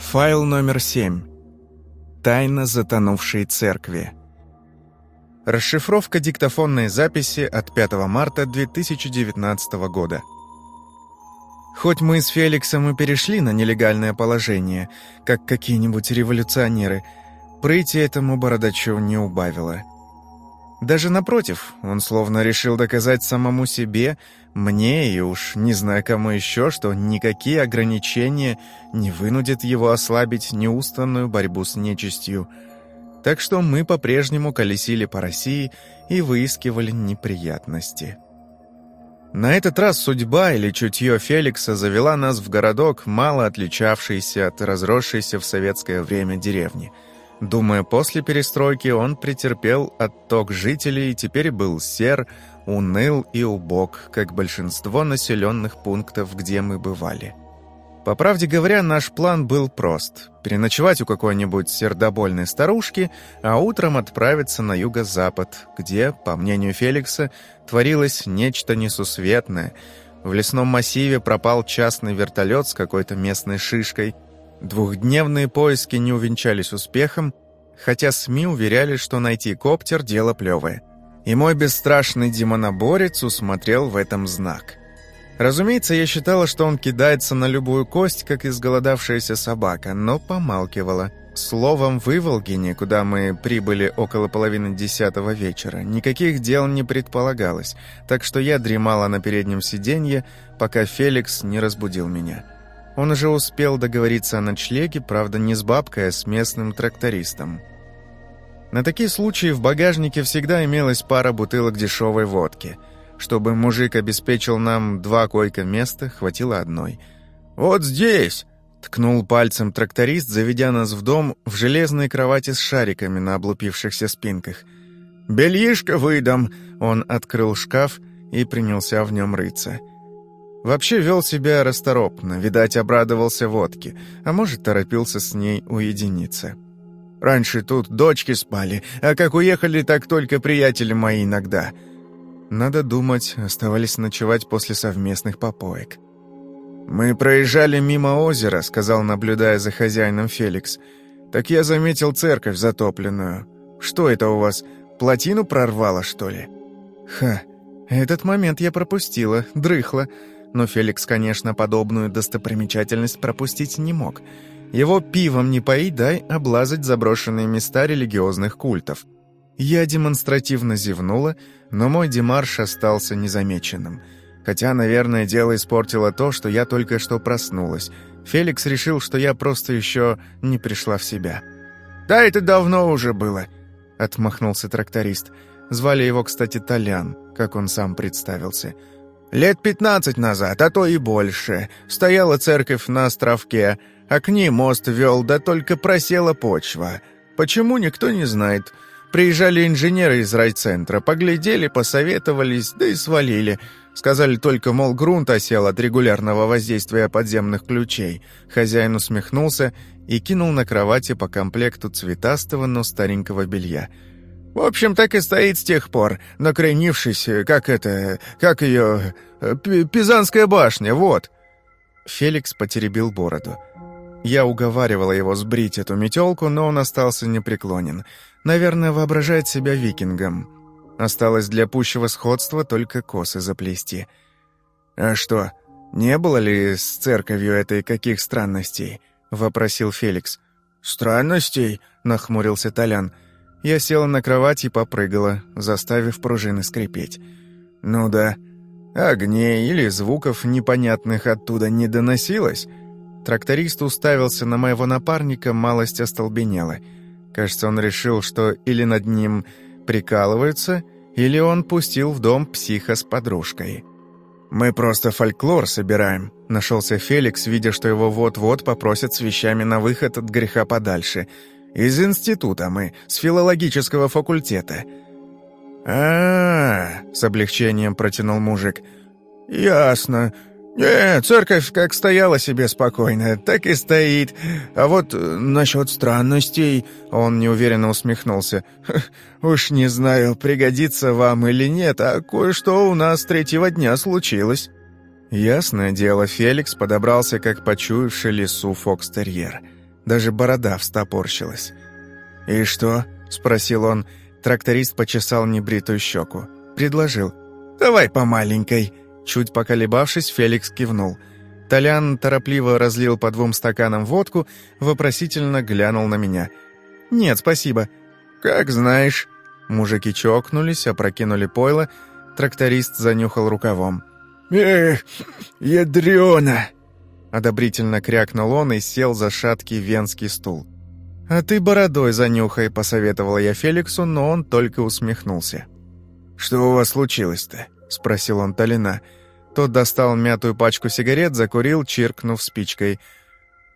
Файл номер 7. Тайна затонувшей церкви. Расшифровка диктофонной записи от 5 марта 2019 года. Хоть мы с Феликсом и перешли на нелегальное положение, как какие-нибудь революционеры, прыти этому бородачу не убавило. Даже напротив, он словно решил доказать самому себе, мне и уж не знаю кому еще, что никакие ограничения не вынудят его ослабить неустанную борьбу с нечистью. Так что мы по-прежнему колесили по России и выискивали неприятности. На этот раз судьба или чутье Феликса завела нас в городок, мало отличавшийся от разросшейся в советское время деревни – Думаю, после перестройки он претерпел отток жителей и теперь был сер, уныл и убог, как большинство населенных пунктов, где мы бывали. По правде говоря, наш план был прост – переночевать у какой-нибудь сердобольной старушки, а утром отправиться на юго-запад, где, по мнению Феликса, творилось нечто несусветное. В лесном массиве пропал частный вертолет с какой-то местной шишкой – Двухдневные поиски не увенчались успехом, хотя СМИ уверяли, что найти коптер – дело плевое. И мой бесстрашный демоноборец усмотрел в этом знак. Разумеется, я считала, что он кидается на любую кость, как изголодавшаяся собака, но помалкивала. Словом, в Иволгине, куда мы прибыли около половины десятого вечера, никаких дел не предполагалось, так что я дремала на переднем сиденье, пока Феликс не разбудил меня. Он уже успел договориться о ночлеге, правда, не с бабкой, а с местным трактористом. На такие случаи в багажнике всегда имелась пара бутылок дешевой водки. Чтобы мужик обеспечил нам два койка-места, хватило одной. «Вот здесь!» — ткнул пальцем тракторист, заведя нас в дом в железной кровати с шариками на облупившихся спинках. «Бельишко выдам!» — он открыл шкаф и принялся в нем рыться. Вообще вел себя расторопно, видать, обрадовался водке, а может, торопился с ней уединиться. Раньше тут дочки спали, а как уехали, так только приятели мои иногда. Надо думать, оставались ночевать после совместных попоек. «Мы проезжали мимо озера», — сказал, наблюдая за хозяином Феликс. «Так я заметил церковь затопленную. Что это у вас, плотину прорвало, что ли?» «Ха, этот момент я пропустила, дрыхла но Феликс, конечно, подобную достопримечательность пропустить не мог. Его пивом не поить, дай облазать заброшенные места религиозных культов. Я демонстративно зевнула, но мой демарш остался незамеченным. Хотя, наверное, дело испортило то, что я только что проснулась. Феликс решил, что я просто еще не пришла в себя. «Да это давно уже было», — отмахнулся тракторист. Звали его, кстати, Толян, как он сам представился. Лет пятнадцать назад, а то и больше, стояла церковь на островке, а к ней мост вел, да только просела почва. Почему, никто не знает. Приезжали инженеры из райцентра, поглядели, посоветовались, да и свалили. Сказали только, мол, грунт осел от регулярного воздействия подземных ключей. Хозяин усмехнулся и кинул на кровати по комплекту цветастого, но старенького белья – в общем, так и стоит с тех пор, накренившись, как это... как ее... Пизанская башня, вот». Феликс потеребил бороду. Я уговаривала его сбрить эту метелку, но он остался непреклонен. Наверное, воображает себя викингом. Осталось для пущего сходства только косы заплести. «А что, не было ли с церковью этой каких странностей?» — вопросил Феликс. «Странностей?» — нахмурился Толян. «Странностей?» Я села на кровать и попрыгала, заставив пружины скрипеть. «Ну да, огней или звуков непонятных оттуда не доносилось?» Тракторист уставился на моего напарника, малость остолбенела. Кажется, он решил, что или над ним прикалываются, или он пустил в дом психа с подружкой. «Мы просто фольклор собираем», — нашелся Феликс, видя, что его вот-вот попросят с вещами на выход от греха подальше — из института мы, с филологического факультета». А, -а, -а с облегчением протянул мужик. «Ясно. Не, церковь как стояла себе спокойно, так и стоит. А вот э, насчет странностей...» Он неуверенно усмехнулся. «Уж не знаю, пригодится вам или нет, а кое-что у нас третьего дня случилось». Ясное дело, Феликс подобрался как почуявший лесу фокстерьер. Даже борода встопорщилась. «И что?» — спросил он. Тракторист почесал небритую щеку. Предложил. «Давай по маленькой». Чуть поколебавшись, Феликс кивнул. Толян торопливо разлил по двум стаканам водку, вопросительно глянул на меня. «Нет, спасибо». «Как знаешь». Мужики чокнулись, опрокинули пойло, тракторист занюхал рукавом. «Эх, ядрёно!» Одобрительно крякнул он и сел за шаткий венский стул. «А ты бородой занюхай», — посоветовала я Феликсу, но он только усмехнулся. «Что у вас случилось-то?» — спросил он Талина. Тот достал мятую пачку сигарет, закурил, чиркнув спичкой.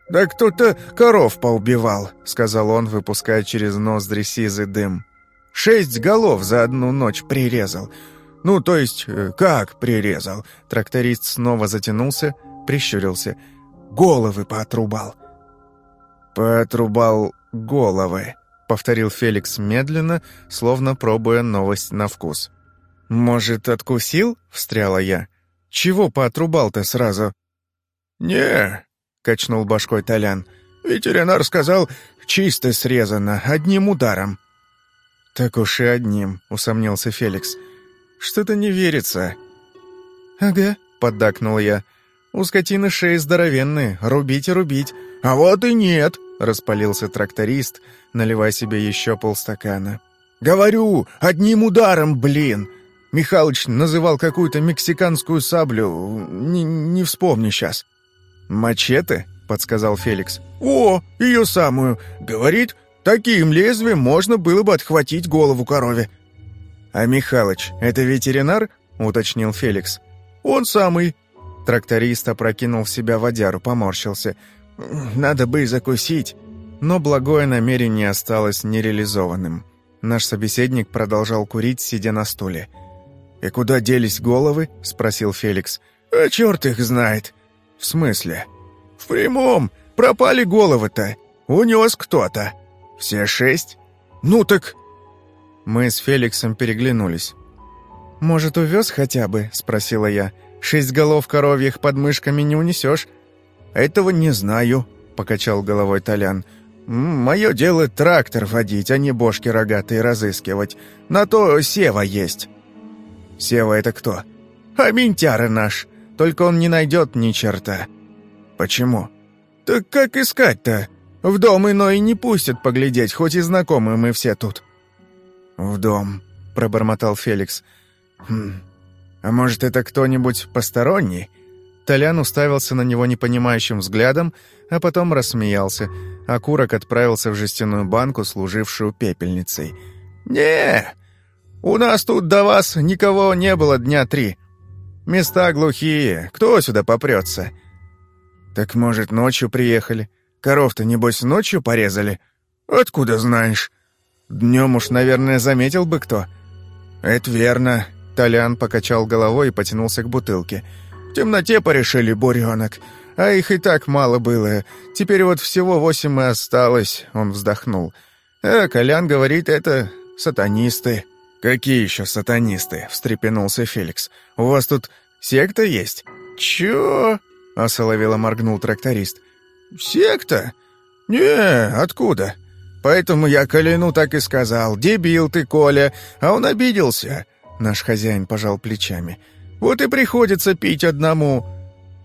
«Да кто-то коров поубивал», — сказал он, выпуская через ноздри сизый дым. «Шесть голов за одну ночь прирезал. Ну, то есть, э, как прирезал?» Тракторист снова затянулся, прищурился. «Головы поотрубал». «Поотрубал головы», — повторил Феликс медленно, словно пробуя новость на вкус. «Может, откусил?» — встряла я. «Чего поотрубал-то сразу?» «Не», — качнул башкой Толян. «Ветеринар сказал, чисто срезано, одним ударом». «Так уж и одним», — усомнился Феликс. «Что-то не верится». «Ага», — поддакнул я. «У скотины шеи здоровенные, рубить и рубить». «А вот и нет», — распалился тракторист, наливая себе еще полстакана. «Говорю, одним ударом, блин!» Михалыч называл какую-то мексиканскую саблю, не, не вспомню сейчас. «Мачете?» — подсказал Феликс. «О, ее самую! Говорит, таким лезвием можно было бы отхватить голову корове». «А Михалыч, это ветеринар?» — уточнил Феликс. «Он самый». Тракторист опрокинул в себя водяру, поморщился — надо бы и закусить. Но благое намерение осталось нереализованным. Наш собеседник продолжал курить, сидя на стуле. «И куда делись головы?» — спросил Феликс. «А черт их знает». «В смысле?» «В прямом. Пропали головы-то. Унес кто-то». «Все шесть?» «Ну так...» Мы с Феликсом переглянулись. «Может, увез хотя бы?» — спросила я. «Шесть голов коровьих под мышками не унесешь. «Этого не знаю», — покачал головой Толян. «Мое дело трактор водить, а не бошки рогатые разыскивать. На то Сева есть». «Сева это кто?» «А ментяра наш. Только он не найдет ни черта». «Почему?» «Так как искать-то? В дом иной не пустят поглядеть, хоть и знакомы мы все тут». «В дом», — пробормотал Феликс. «Хм, а может, это кто-нибудь посторонний?» Толян уставился на него непонимающим взглядом, а потом рассмеялся. Окурок отправился в жестяную банку, служившую пепельницей. «Не, у нас тут до вас никого не было дня три. Места глухие, кто сюда попрется?» «Так, может, ночью приехали? Коров-то, небось, ночью порезали?» «Откуда знаешь?» «Днем уж, наверное, заметил бы кто». «Это верно», — Толян покачал головой и потянулся к бутылке. В темноте порешили буренок, а их и так мало было. Теперь вот всего восемь и осталось», — он вздохнул. «А Колян говорит, это сатанисты». «Какие еще сатанисты?» — встрепенулся Феликс. «У вас тут секта есть?» «Чё?» — осоловело моргнул тракторист. «Секта? Не, откуда?» «Поэтому я Коляну так и сказал. Дебил ты, Коля!» А он обиделся. Наш хозяин пожал плечами. Вот и приходится пить одному.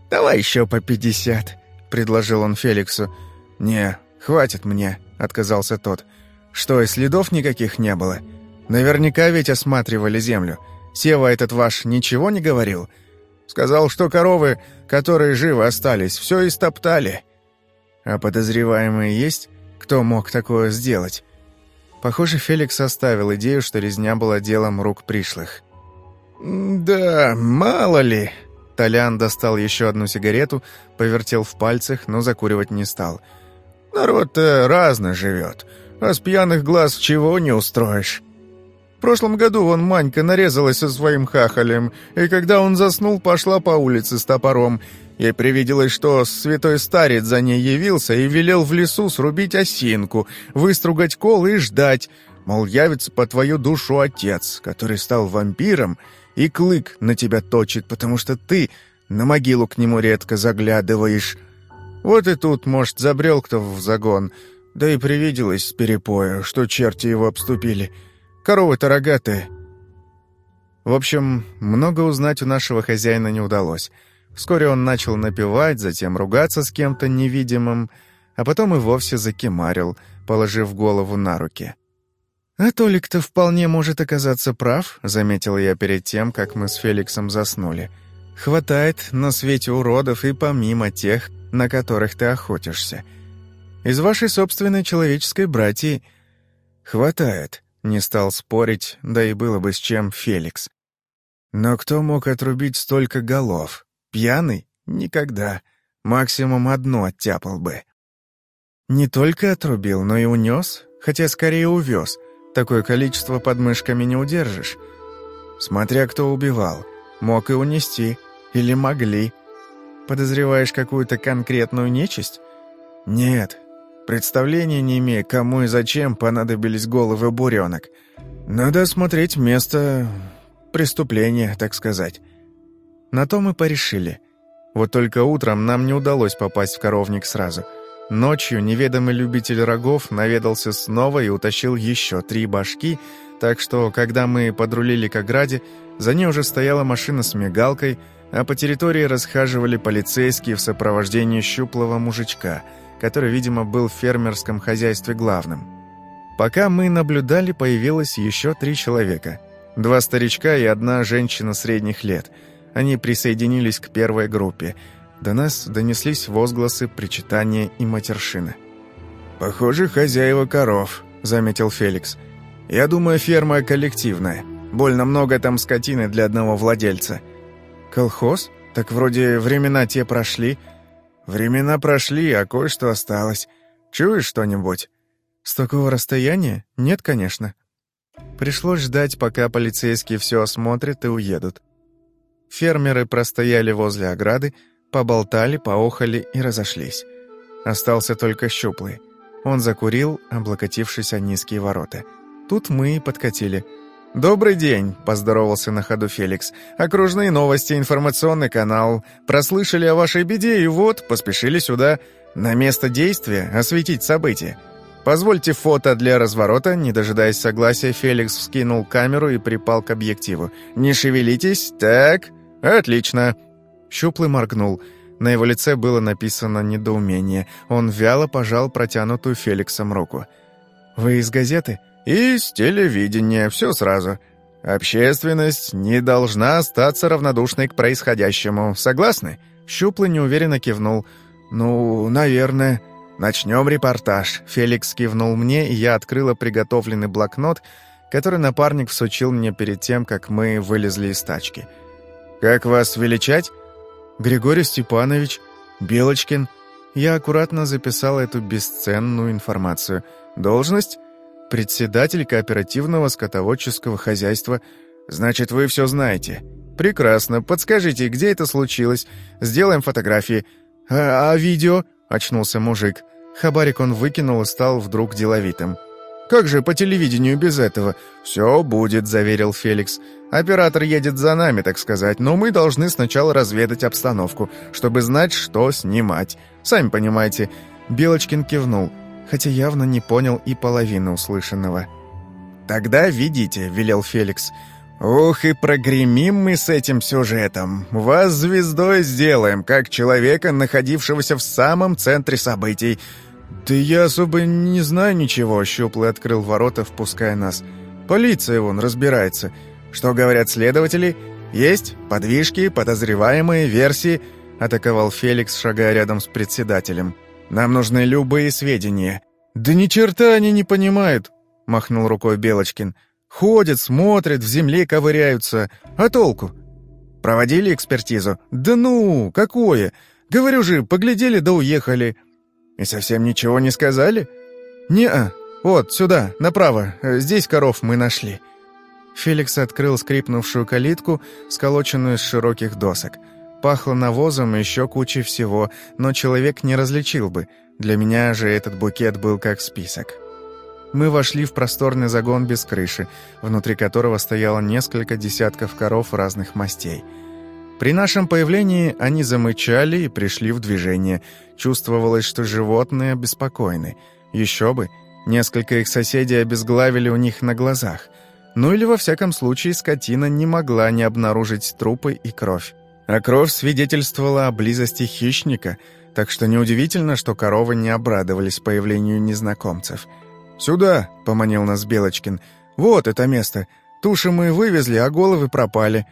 Давай еще по пятьдесят», — предложил он Феликсу. «Не, хватит мне», — отказался тот. «Что, и следов никаких не было? Наверняка ведь осматривали землю. Сева этот ваш ничего не говорил? Сказал, что коровы, которые живы остались, все истоптали. А подозреваемые есть? Кто мог такое сделать?» Похоже, Феликс оставил идею, что резня была делом рук пришлых. «Да, мало ли». Толян достал еще одну сигарету, повертел в пальцах, но закуривать не стал. «Народ-то разно живет, а с пьяных глаз чего не устроишь». В прошлом году вон Манька нарезалась со своим хахалем, и когда он заснул, пошла по улице с топором. Ей привиделось, что святой старец за ней явился и велел в лесу срубить осинку, выстругать кол и ждать, мол, явится по твою душу отец, который стал вампиром, и клык на тебя точит, потому что ты на могилу к нему редко заглядываешь. Вот и тут, может, забрел кто в загон. Да и привиделось с перепоя, что черти его обступили. Коровы-то рогатые. В общем, много узнать у нашего хозяина не удалось. Вскоре он начал напевать, затем ругаться с кем-то невидимым, а потом и вовсе закимарил, положив голову на руки. «А Толик-то вполне может оказаться прав», — заметил я перед тем, как мы с Феликсом заснули. «Хватает на свете уродов и помимо тех, на которых ты охотишься. Из вашей собственной человеческой братьи...» «Хватает», — не стал спорить, да и было бы с чем Феликс. «Но кто мог отрубить столько голов? Пьяный? Никогда. Максимум одну оттяпал бы». «Не только отрубил, но и унес, хотя скорее увез. Такое количество под мышками не удержишь. Смотря кто убивал. Мог и унести. Или могли. Подозреваешь какую-то конкретную нечисть? Нет. Представления не имея, кому и зачем понадобились головы буренок. Надо осмотреть место преступления, так сказать. На то мы порешили. Вот только утром нам не удалось попасть в коровник сразу. Ночью неведомый любитель рогов наведался снова и утащил еще три башки, так что, когда мы подрулили к ограде, за ней уже стояла машина с мигалкой, а по территории расхаживали полицейские в сопровождении щуплого мужичка, который, видимо, был в фермерском хозяйстве главным. Пока мы наблюдали, появилось еще три человека. Два старичка и одна женщина средних лет. Они присоединились к первой группе. До нас донеслись возгласы, причитания и матершины. «Похоже, хозяева коров», — заметил Феликс. «Я думаю, ферма коллективная. Больно много там скотины для одного владельца». «Колхоз? Так вроде времена те прошли». «Времена прошли, а кое-что осталось. Чуешь что-нибудь?» «С такого расстояния? Нет, конечно». Пришлось ждать, пока полицейские все осмотрят и уедут. Фермеры простояли возле ограды, поболтали, поохали и разошлись. Остался только щуплый. Он закурил, облокотившись о низкие ворота. Тут мы и подкатили – «Добрый день», — поздоровался на ходу Феликс. «Окружные новости, информационный канал. Прослышали о вашей беде и вот, поспешили сюда, на место действия, осветить события. Позвольте фото для разворота». Не дожидаясь согласия, Феликс вскинул камеру и припал к объективу. «Не шевелитесь. Так, отлично». Щуплый моргнул. На его лице было написано недоумение. Он вяло пожал протянутую Феликсом руку. «Вы из газеты?» И с телевидения, все сразу. Общественность не должна остаться равнодушной к происходящему. Согласны?» Щуплый неуверенно кивнул. «Ну, наверное. Начнем репортаж». Феликс кивнул мне, и я открыла приготовленный блокнот, который напарник всучил мне перед тем, как мы вылезли из тачки. «Как вас величать?» «Григорий Степанович. Белочкин». Я аккуратно записал эту бесценную информацию. «Должность?» председатель кооперативного скотоводческого хозяйства. Значит, вы все знаете. Прекрасно. Подскажите, где это случилось? Сделаем фотографии. А, а видео? Очнулся мужик. Хабарик он выкинул и стал вдруг деловитым. «Как же по телевидению без этого?» «Все будет», — заверил Феликс. «Оператор едет за нами, так сказать, но мы должны сначала разведать обстановку, чтобы знать, что снимать. Сами понимаете». Белочкин кивнул хотя явно не понял и половины услышанного. «Тогда видите», — велел Феликс. «Ух, и прогремим мы с этим сюжетом. Вас звездой сделаем, как человека, находившегося в самом центре событий». «Да я особо не знаю ничего», — Щуплый открыл ворота, впуская нас. «Полиция вон разбирается. Что говорят следователи? Есть подвижки, подозреваемые, версии?» — атаковал Феликс, шагая рядом с председателем. Нам нужны любые сведения». «Да ни черта они не понимают», — махнул рукой Белочкин. «Ходят, смотрят, в земле ковыряются. А толку?» «Проводили экспертизу?» «Да ну, какое? Говорю же, поглядели да уехали». «И совсем ничего не сказали?» «Не-а. Вот, сюда, направо. Здесь коров мы нашли». Феликс открыл скрипнувшую калитку, сколоченную из широких досок. Пахло навозом и еще кучей всего, но человек не различил бы. Для меня же этот букет был как список. Мы вошли в просторный загон без крыши, внутри которого стояло несколько десятков коров разных мастей. При нашем появлении они замычали и пришли в движение. Чувствовалось, что животные обеспокоены. Еще бы, несколько их соседей обезглавили у них на глазах. Ну или, во всяком случае, скотина не могла не обнаружить трупы и кровь. А кровь свидетельствовала о близости хищника, так что неудивительно, что коровы не обрадовались появлению незнакомцев. «Сюда!» — поманил нас Белочкин. «Вот это место! Туши мы вывезли, а головы пропали!»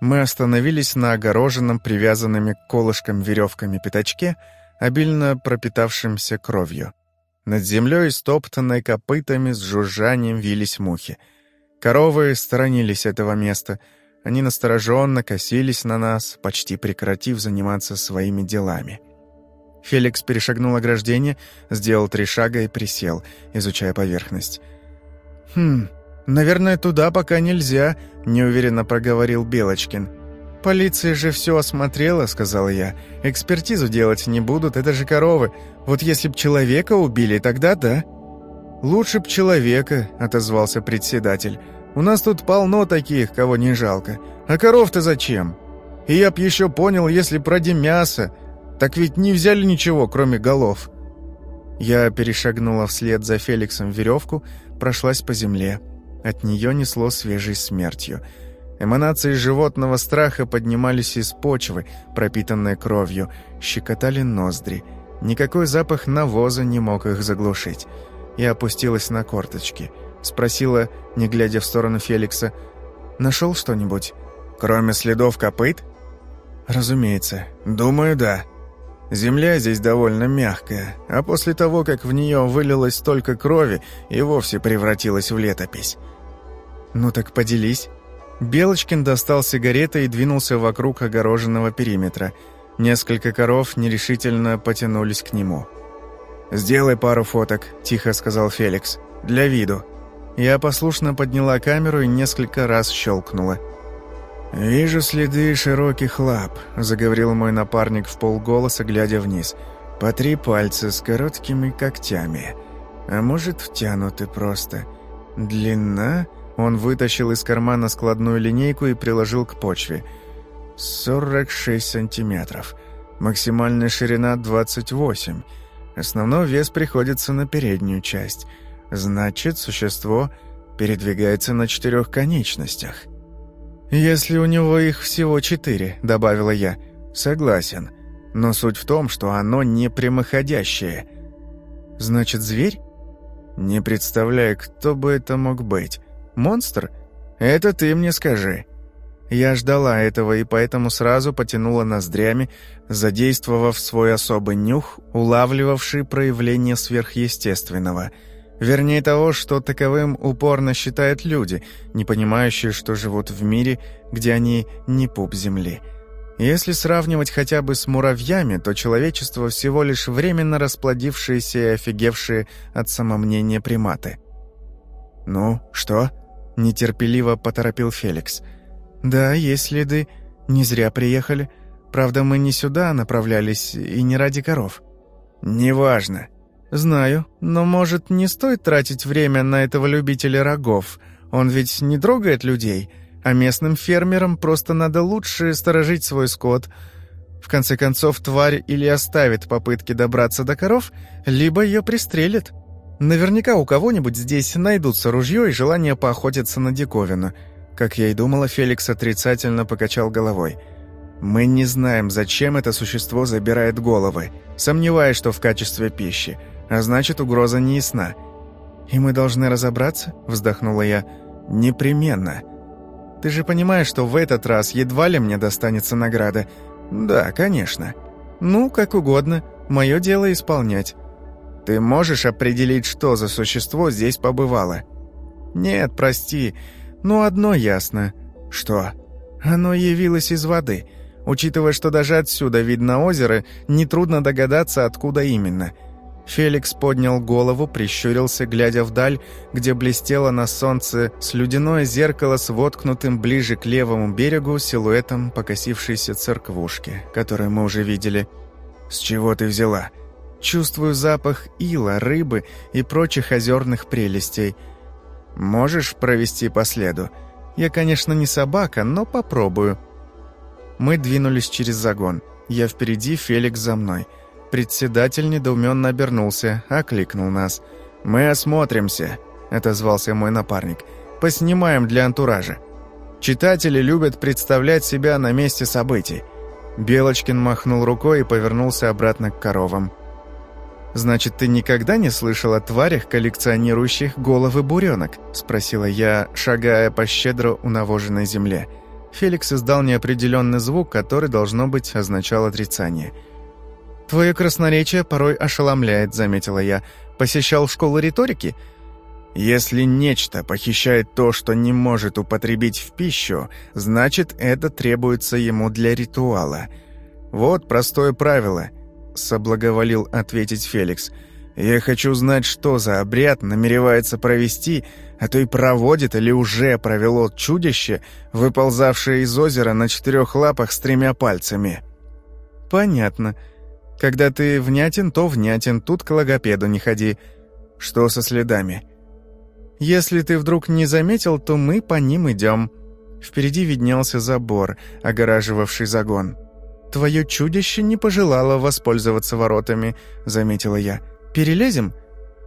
Мы остановились на огороженном, привязанными к колышкам веревками пятачке, обильно пропитавшимся кровью. Над землей, стоптанной копытами, с жужжанием вились мухи. Коровы сторонились этого места. Они настороженно косились на нас, почти прекратив заниматься своими делами. Феликс перешагнул ограждение, сделал три шага и присел, изучая поверхность. «Хм, наверное, туда пока нельзя», — неуверенно проговорил Белочкин. «Полиция же все осмотрела», — сказал я. «Экспертизу делать не будут, это же коровы. Вот если б человека убили, тогда да». «Лучше б человека», — отозвался председатель. «У нас тут полно таких, кого не жалко. А коров-то зачем? И я б еще понял, если б ради мяса. Так ведь не взяли ничего, кроме голов». Я перешагнула вслед за Феликсом веревку, прошлась по земле. От нее несло свежей смертью. Эманации животного страха поднимались из почвы, пропитанной кровью, щекотали ноздри. Никакой запах навоза не мог их заглушить. Я опустилась на корточки. Спросила, не глядя в сторону Феликса, «Нашел что-нибудь?» «Кроме следов копыт?» «Разумеется. Думаю, да. Земля здесь довольно мягкая, а после того, как в нее вылилось столько крови, и вовсе превратилась в летопись». «Ну так поделись». Белочкин достал сигареты и двинулся вокруг огороженного периметра. Несколько коров нерешительно потянулись к нему. «Сделай пару фоток», — тихо сказал Феликс. «Для виду». Я послушно подняла камеру и несколько раз щелкнула. «Вижу следы широких лап», — заговорил мой напарник в полголоса, глядя вниз. «По три пальца с короткими когтями. А может, втянуты просто. Длина...» Он вытащил из кармана складную линейку и приложил к почве. 46 сантиметров. Максимальная ширина 28. Основной вес приходится на переднюю часть. Значит, существо передвигается на четырех конечностях. «Если у него их всего четыре», — добавила я. «Согласен. Но суть в том, что оно не прямоходящее». «Значит, зверь?» «Не представляю, кто бы это мог быть. Монстр? Это ты мне скажи». Я ждала этого и поэтому сразу потянула ноздрями, задействовав свой особый нюх, улавливавший проявление сверхъестественного. Вернее того, что таковым упорно считают люди, не понимающие, что живут в мире, где они не пуп земли. Если сравнивать хотя бы с муравьями, то человечество всего лишь временно расплодившиеся и офигевшие от самомнения приматы. «Ну, что?» Нетерпеливо поторопил Феликс. «Да, есть следы. Не зря приехали. Правда, мы не сюда направлялись и не ради коров». «Неважно». «Знаю, но, может, не стоит тратить время на этого любителя рогов? Он ведь не трогает людей, а местным фермерам просто надо лучше сторожить свой скот. В конце концов, тварь или оставит попытки добраться до коров, либо ее пристрелит». Наверняка у кого-нибудь здесь найдутся ружье и желание поохотиться на диковину. Как я и думала, Феликс отрицательно покачал головой. «Мы не знаем, зачем это существо забирает головы, сомневаясь, что в качестве пищи, а значит, угроза не ясна». «И мы должны разобраться?» – вздохнула я. «Непременно. Ты же понимаешь, что в этот раз едва ли мне достанется награда?» «Да, конечно. Ну, как угодно. Мое дело исполнять». Ты можешь определить, что за существо здесь побывало? Нет, прости, но одно ясно. Что? Оно явилось из воды. Учитывая, что даже отсюда видно озеро, нетрудно догадаться, откуда именно. Феликс поднял голову, прищурился, глядя вдаль, где блестело на солнце слюдяное зеркало с воткнутым ближе к левому берегу силуэтом покосившейся церквушки, которую мы уже видели. «С чего ты взяла?» Чувствую запах ила, рыбы и прочих озерных прелестей. Можешь провести по следу? Я, конечно, не собака, но попробую». Мы двинулись через загон. Я впереди, Феликс за мной. Председатель недоуменно обернулся, окликнул нас. «Мы осмотримся», — отозвался мой напарник. «Поснимаем для антуража». Читатели любят представлять себя на месте событий. Белочкин махнул рукой и повернулся обратно к коровам. «Значит, ты никогда не слышал о тварях, коллекционирующих головы буренок?» – спросила я, шагая по щедро унавоженной земле. Феликс издал неопределенный звук, который, должно быть, означал отрицание. «Твое красноречие порой ошеломляет», – заметила я. «Посещал школу риторики?» «Если нечто похищает то, что не может употребить в пищу, значит, это требуется ему для ритуала. Вот простое правило –— соблаговолил ответить Феликс. «Я хочу знать, что за обряд намеревается провести, а то и проводит или уже провело чудище, выползавшее из озера на четырех лапах с тремя пальцами». «Понятно. Когда ты внятен, то внятен, тут к логопеду не ходи. Что со следами?» «Если ты вдруг не заметил, то мы по ним идем». Впереди виднелся забор, огораживавший загон. «Твое чудище не пожелало воспользоваться воротами», — заметила я. «Перелезем?»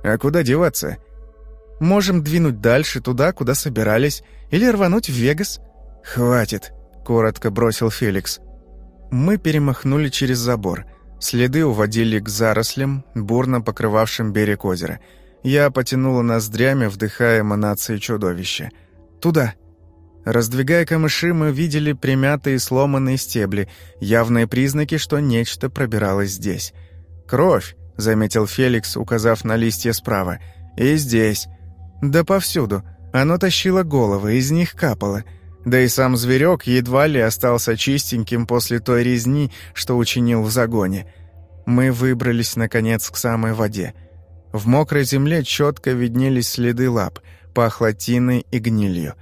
«А куда деваться?» «Можем двинуть дальше, туда, куда собирались, или рвануть в Вегас». «Хватит», — коротко бросил Феликс. Мы перемахнули через забор. Следы уводили к зарослям, бурно покрывавшим берег озера. Я потянула ноздрями, вдыхая эманации чудовища. «Туда!» Раздвигая камыши, мы видели примятые сломанные стебли, явные признаки, что нечто пробиралось здесь. «Кровь!» — заметил Феликс, указав на листья справа. «И здесь!» «Да повсюду!» Оно тащило головы, из них капало. Да и сам зверек едва ли остался чистеньким после той резни, что учинил в загоне. Мы выбрались, наконец, к самой воде. В мокрой земле четко виднелись следы лап, пахло тиной и гнилью.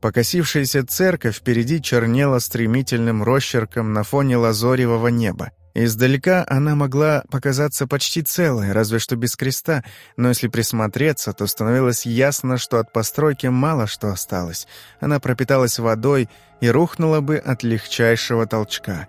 Покосившаяся церковь впереди чернела стремительным росчерком на фоне лазоревого неба. Издалека она могла показаться почти целой, разве что без креста, но если присмотреться, то становилось ясно, что от постройки мало что осталось. Она пропиталась водой и рухнула бы от легчайшего толчка.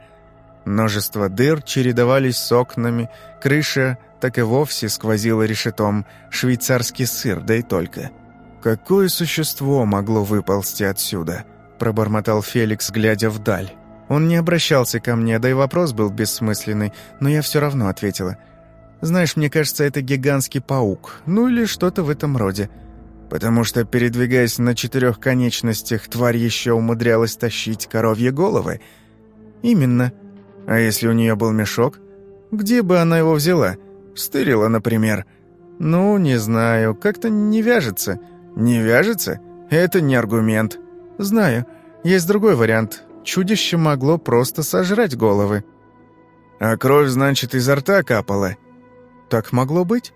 Множество дыр чередовались с окнами, крыша так и вовсе сквозила решетом, швейцарский сыр, да и только — «Какое существо могло выползти отсюда?» – пробормотал Феликс, глядя вдаль. Он не обращался ко мне, да и вопрос был бессмысленный, но я все равно ответила. «Знаешь, мне кажется, это гигантский паук, ну или что-то в этом роде. Потому что, передвигаясь на четырех конечностях, тварь еще умудрялась тащить коровьи головы?» «Именно. А если у нее был мешок? Где бы она его взяла? Стырила, например?» «Ну, не знаю, как-то не вяжется». «Не вяжется? Это не аргумент». «Знаю. Есть другой вариант. Чудище могло просто сожрать головы». «А кровь, значит, изо рта капала?» «Так могло быть?»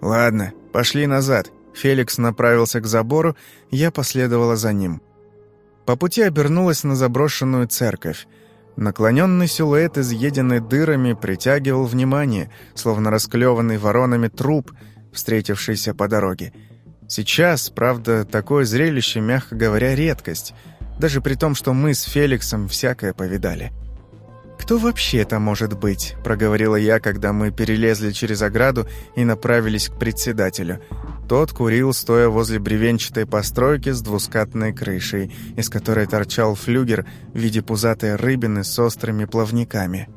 «Ладно, пошли назад». Феликс направился к забору, я последовала за ним. По пути обернулась на заброшенную церковь. Наклоненный силуэт, изъеденный дырами, притягивал внимание, словно расклеванный воронами труп, встретившийся по дороге. Сейчас, правда, такое зрелище, мягко говоря, редкость, даже при том, что мы с Феликсом всякое повидали. «Кто вообще это может быть?» – проговорила я, когда мы перелезли через ограду и направились к председателю. Тот курил, стоя возле бревенчатой постройки с двускатной крышей, из которой торчал флюгер в виде пузатой рыбины с острыми плавниками.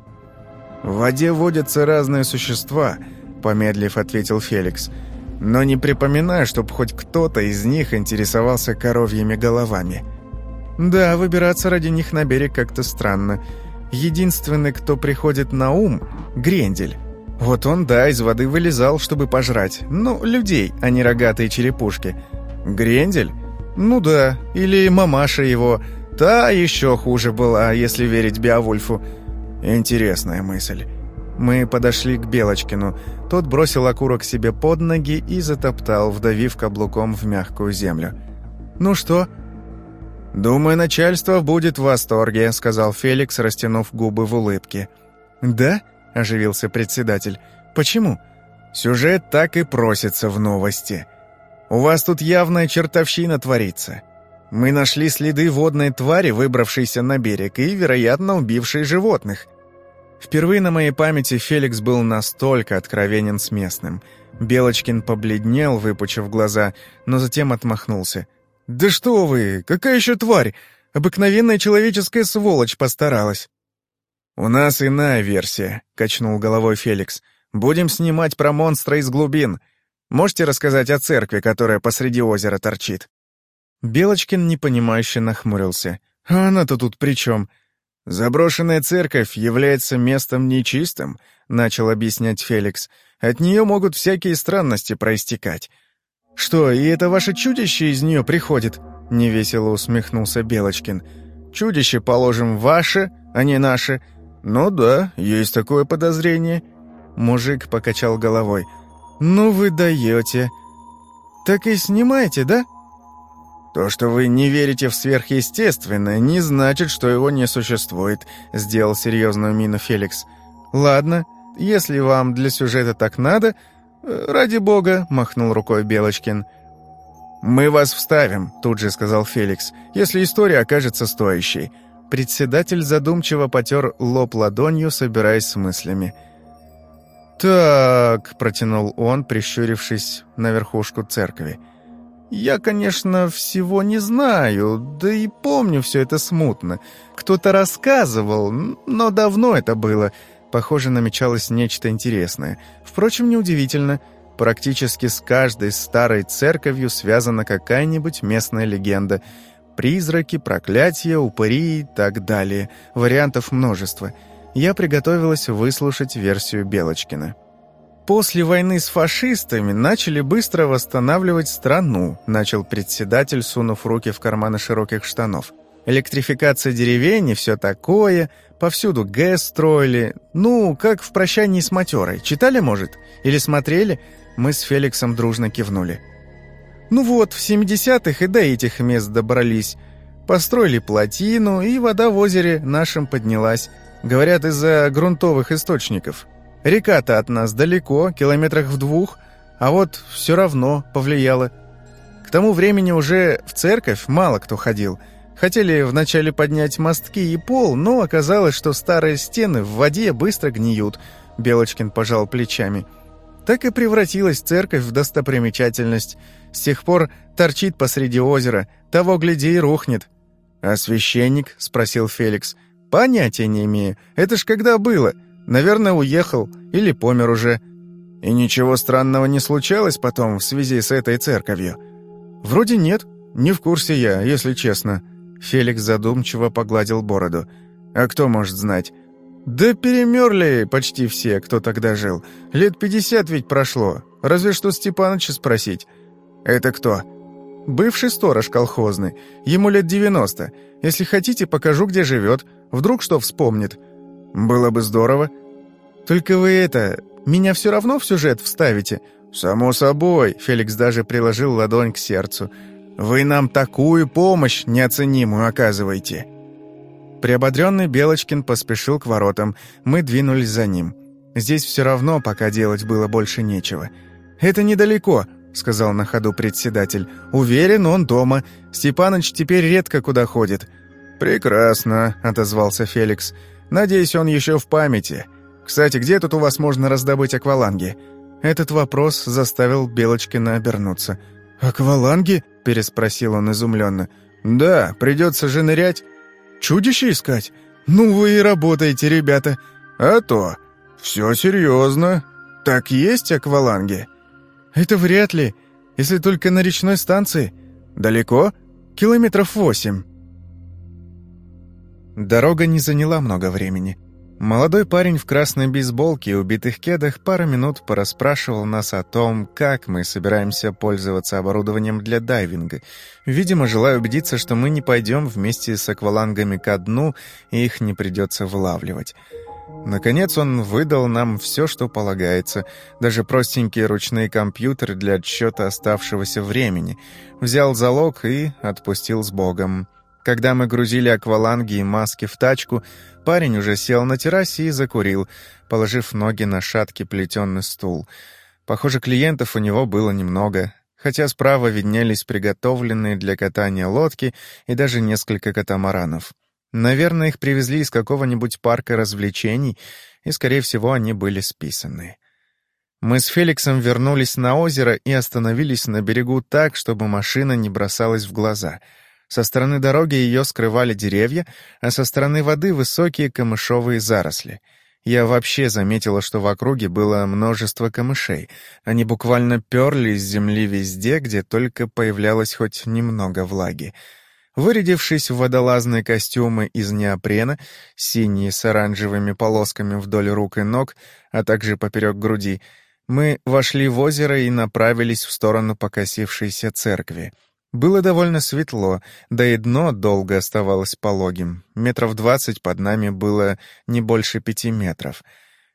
«В воде водятся разные существа», – помедлив ответил Феликс – но не припоминаю, чтобы хоть кто-то из них интересовался коровьими головами. Да, выбираться ради них на берег как-то странно. Единственный, кто приходит на ум — Грендель. Вот он, да, из воды вылезал, чтобы пожрать. Ну, людей, а не рогатые черепушки. Грендель? Ну да, или мамаша его. Та еще хуже была, если верить Беовульфу. Интересная мысль. Мы подошли к Белочкину. Тот бросил окурок себе под ноги и затоптал, вдавив каблуком в мягкую землю. «Ну что?» «Думаю, начальство будет в восторге», — сказал Феликс, растянув губы в улыбке. «Да?» — оживился председатель. «Почему?» «Сюжет так и просится в новости. У вас тут явная чертовщина творится. Мы нашли следы водной твари, выбравшейся на берег, и, вероятно, убившей животных. Впервые на моей памяти Феликс был настолько откровенен с местным. Белочкин побледнел, выпучив глаза, но затем отмахнулся. «Да что вы! Какая еще тварь? Обыкновенная человеческая сволочь постаралась!» «У нас иная версия», — качнул головой Феликс. «Будем снимать про монстра из глубин. Можете рассказать о церкви, которая посреди озера торчит?» Белочкин непонимающе нахмурился. «А она-то тут при чем?» «Заброшенная церковь является местом нечистым», — начал объяснять Феликс. «От нее могут всякие странности проистекать». «Что, и это ваше чудище из нее приходит?» — невесело усмехнулся Белочкин. «Чудище, положим, ваше, а не наше». «Ну да, есть такое подозрение». Мужик покачал головой. «Ну вы даете». «Так и снимаете, да?» «То, что вы не верите в сверхъестественное, не значит, что его не существует», — сделал серьезную мину Феликс. «Ладно, если вам для сюжета так надо, э, ради бога», — махнул рукой Белочкин. «Мы вас вставим», — тут же сказал Феликс, «если история окажется стоящей». Председатель задумчиво потер лоб ладонью, собираясь с мыслями. «Так», — протянул он, прищурившись на верхушку церкви, — я, конечно, всего не знаю, да и помню все это смутно. Кто-то рассказывал, но давно это было. Похоже, намечалось нечто интересное. Впрочем, неудивительно. Практически с каждой старой церковью связана какая-нибудь местная легенда. Призраки, проклятия, упыри и так далее. Вариантов множество. Я приготовилась выслушать версию Белочкина. После войны с фашистами начали быстро восстанавливать страну, начал председатель, сунув руки в карманы широких штанов. Электрификация деревень и все такое, повсюду ГЭС строили. Ну, как в «Прощании с матерой». Читали, может? Или смотрели? Мы с Феликсом дружно кивнули. Ну вот, в 70-х и до этих мест добрались. Построили плотину, и вода в озере нашем поднялась. Говорят, из-за грунтовых источников. Река-то от нас далеко, километрах в двух, а вот все равно повлияло. К тому времени уже в церковь мало кто ходил. Хотели вначале поднять мостки и пол, но оказалось, что старые стены в воде быстро гниют. Белочкин пожал плечами. Так и превратилась церковь в достопримечательность. С тех пор торчит посреди озера, того гляди и рухнет. «А священник?» — спросил Феликс. «Понятия не имею. Это ж когда было?» Наверное, уехал или помер уже. И ничего странного не случалось потом в связи с этой церковью? Вроде нет, не в курсе я, если честно. Феликс задумчиво погладил бороду. А кто может знать? Да перемерли почти все, кто тогда жил. Лет пятьдесят ведь прошло. Разве что Степаныча спросить. Это кто? Бывший сторож колхозный. Ему лет девяносто. Если хотите, покажу, где живет. Вдруг что вспомнит. «Было бы здорово». «Только вы это... Меня все равно в сюжет вставите?» «Само собой», — Феликс даже приложил ладонь к сердцу. «Вы нам такую помощь неоценимую оказываете». Приободренный Белочкин поспешил к воротам. Мы двинулись за ним. Здесь все равно пока делать было больше нечего. «Это недалеко», — сказал на ходу председатель. «Уверен, он дома. Степаныч теперь редко куда ходит». «Прекрасно», — отозвался Феликс. «Феликс». Надеюсь, он еще в памяти. Кстати, где тут у вас можно раздобыть акваланги?» Этот вопрос заставил Белочкина обернуться. «Акваланги?» – переспросил он изумленно. «Да, придется же нырять. Чудище искать? Ну вы и работаете, ребята. А то. Все серьезно. Так есть акваланги?» «Это вряд ли, если только на речной станции. Далеко? Километров восемь». Дорога не заняла много времени. Молодой парень в красной бейсболке и убитых кедах пару минут порасспрашивал нас о том, как мы собираемся пользоваться оборудованием для дайвинга, видимо, желая убедиться, что мы не пойдем вместе с аквалангами ко дну, и их не придется вылавливать. Наконец он выдал нам все, что полагается, даже простенькие ручные компьютеры для отсчета оставшегося времени, взял залог и отпустил с Богом. Когда мы грузили акваланги и маски в тачку, парень уже сел на террасе и закурил, положив ноги на шаткий плетеный стул. Похоже, клиентов у него было немного. хотя справа виднелись приготовленные для катания лодки и даже несколько катамаранов. Наверное, их привезли из какого-нибудь парка развлечений, и, скорее всего, они были списаны. Мы с Феликсом вернулись на озеро и остановились на берегу так, чтобы машина не бросалась в глаза. Со стороны дороги ее скрывали деревья, а со стороны воды — высокие камышовые заросли — я вообще заметила, что в округе было множество камышей. Они буквально перли из земли везде, где только появлялось хоть немного влаги. Вырядившись в водолазные костюмы из неопрена, синие с оранжевыми полосками вдоль рук и ног, а также поперек груди, мы вошли в озеро и направились в сторону покосившейся церкви — было довольно светло, да и дно долго оставалось пологим. Метров двадцать под нами было не больше пяти метров.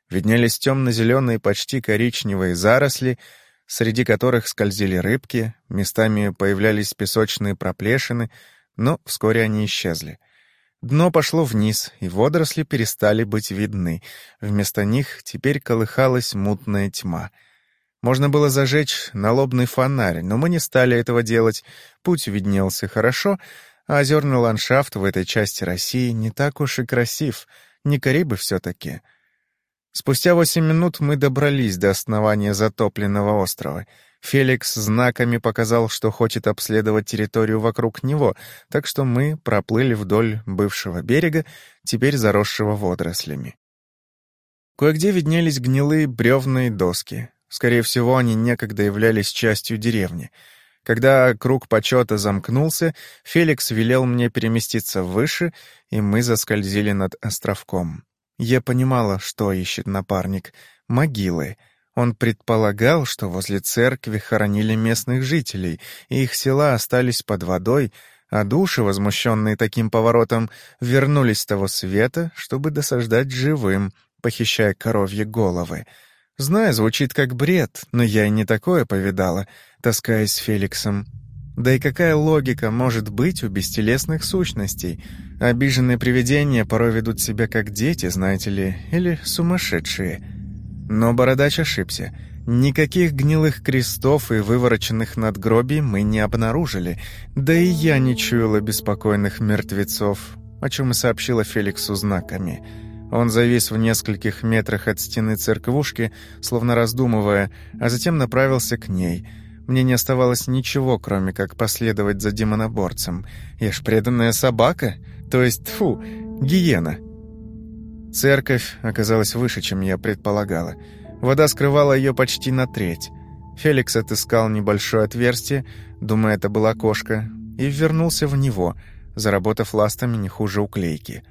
Виднелись темно-зеленые, почти коричневые заросли, среди которых скользили рыбки, местами появлялись песочные проплешины, но вскоре они исчезли. Дно пошло вниз, и водоросли перестали быть видны. Вместо них теперь колыхалась мутная тьма — можно было зажечь налобный фонарь, но мы не стали этого делать. Путь виднелся хорошо, а озерный ландшафт в этой части России не так уж и красив. Не Карибы все-таки. Спустя восемь минут мы добрались до основания затопленного острова. Феликс знаками показал, что хочет обследовать территорию вокруг него, так что мы проплыли вдоль бывшего берега, теперь заросшего водорослями. Кое-где виднелись гнилые бревные доски. Скорее всего, они некогда являлись частью деревни. Когда круг почета замкнулся, Феликс велел мне переместиться выше, и мы заскользили над островком. Я понимала, что ищет напарник. Могилы. Он предполагал, что возле церкви хоронили местных жителей, и их села остались под водой, а души, возмущенные таким поворотом, вернулись с того света, чтобы досаждать живым, похищая коровьи головы — Знаю, звучит как бред, но я и не такое повидала, таскаясь с Феликсом. Да и какая логика может быть у бестелесных сущностей? Обиженные привидения порой ведут себя как дети, знаете ли, или сумасшедшие. Но Бородач ошибся. Никаких гнилых крестов и вывороченных надгробий мы не обнаружили, да и я не чуяла беспокойных мертвецов, о чем и сообщила Феликсу знаками — он завис в нескольких метрах от стены церквушки, словно раздумывая, а затем направился к ней. Мне не оставалось ничего, кроме как последовать за демоноборцем. Я ж преданная собака, то есть, фу, гиена. Церковь оказалась выше, чем я предполагала. Вода скрывала ее почти на треть. Феликс отыскал небольшое отверстие, думая, это была кошка, и вернулся в него, заработав ластами не хуже уклейки —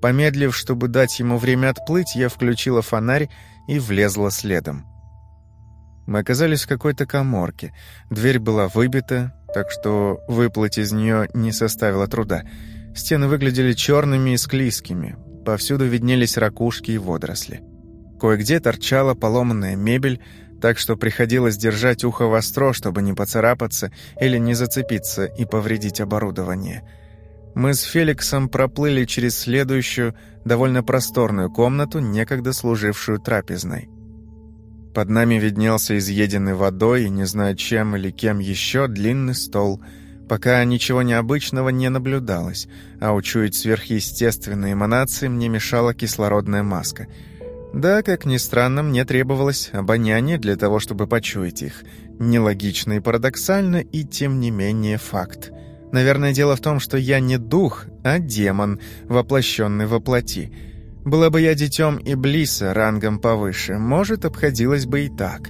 Помедлив, чтобы дать ему время отплыть, я включила фонарь и влезла следом. Мы оказались в какой-то коморке. Дверь была выбита, так что выплыть из нее не составило труда. Стены выглядели черными и склизкими. Повсюду виднелись ракушки и водоросли. Кое-где торчала поломанная мебель, так что приходилось держать ухо востро, чтобы не поцарапаться или не зацепиться и повредить оборудование — мы с Феликсом проплыли через следующую, довольно просторную комнату, некогда служившую трапезной. Под нами виднелся изъеденный водой не знаю чем или кем еще длинный стол, пока ничего необычного не наблюдалось, а учуять сверхъестественные эманации мне мешала кислородная маска. Да, как ни странно, мне требовалось обоняние для того, чтобы почуять их. Нелогично и парадоксально, и тем не менее факт — Наверное, дело в том, что я не дух, а демон, воплощенный во плоти. Была бы я детем Иблиса, рангом повыше, может, обходилось бы и так.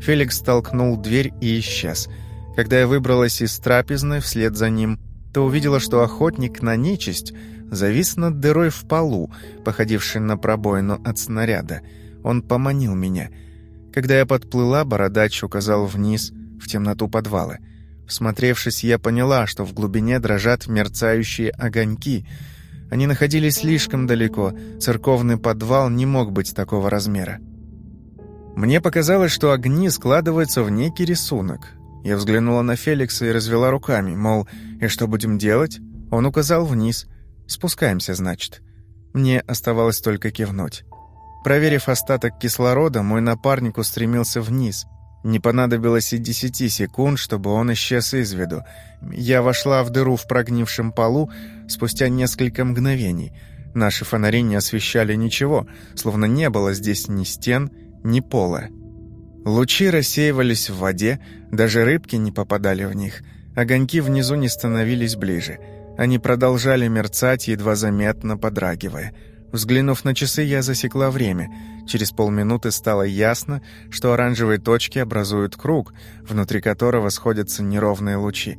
Феликс толкнул дверь и исчез. Когда я выбралась из трапезной вслед за ним, то увидела, что охотник на нечисть завис над дырой в полу, походившей на пробоину от снаряда. Он поманил меня. Когда я подплыла, бородач указал вниз, в темноту подвала — Всмотревшись, я поняла, что в глубине дрожат мерцающие огоньки. Они находились слишком далеко, церковный подвал не мог быть такого размера. Мне показалось, что огни складываются в некий рисунок. Я взглянула на Феликса и развела руками, мол, «И что будем делать?» Он указал вниз. «Спускаемся, значит». Мне оставалось только кивнуть. Проверив остаток кислорода, мой напарник устремился вниз. Не понадобилось и десяти секунд, чтобы он исчез из виду. Я вошла в дыру в прогнившем полу спустя несколько мгновений. Наши фонари не освещали ничего, словно не было здесь ни стен, ни пола. Лучи рассеивались в воде, даже рыбки не попадали в них. Огоньки внизу не становились ближе. Они продолжали мерцать, едва заметно подрагивая. Взглянув на часы, я засекла время. Через полминуты стало ясно, что оранжевые точки образуют круг, внутри которого сходятся неровные лучи.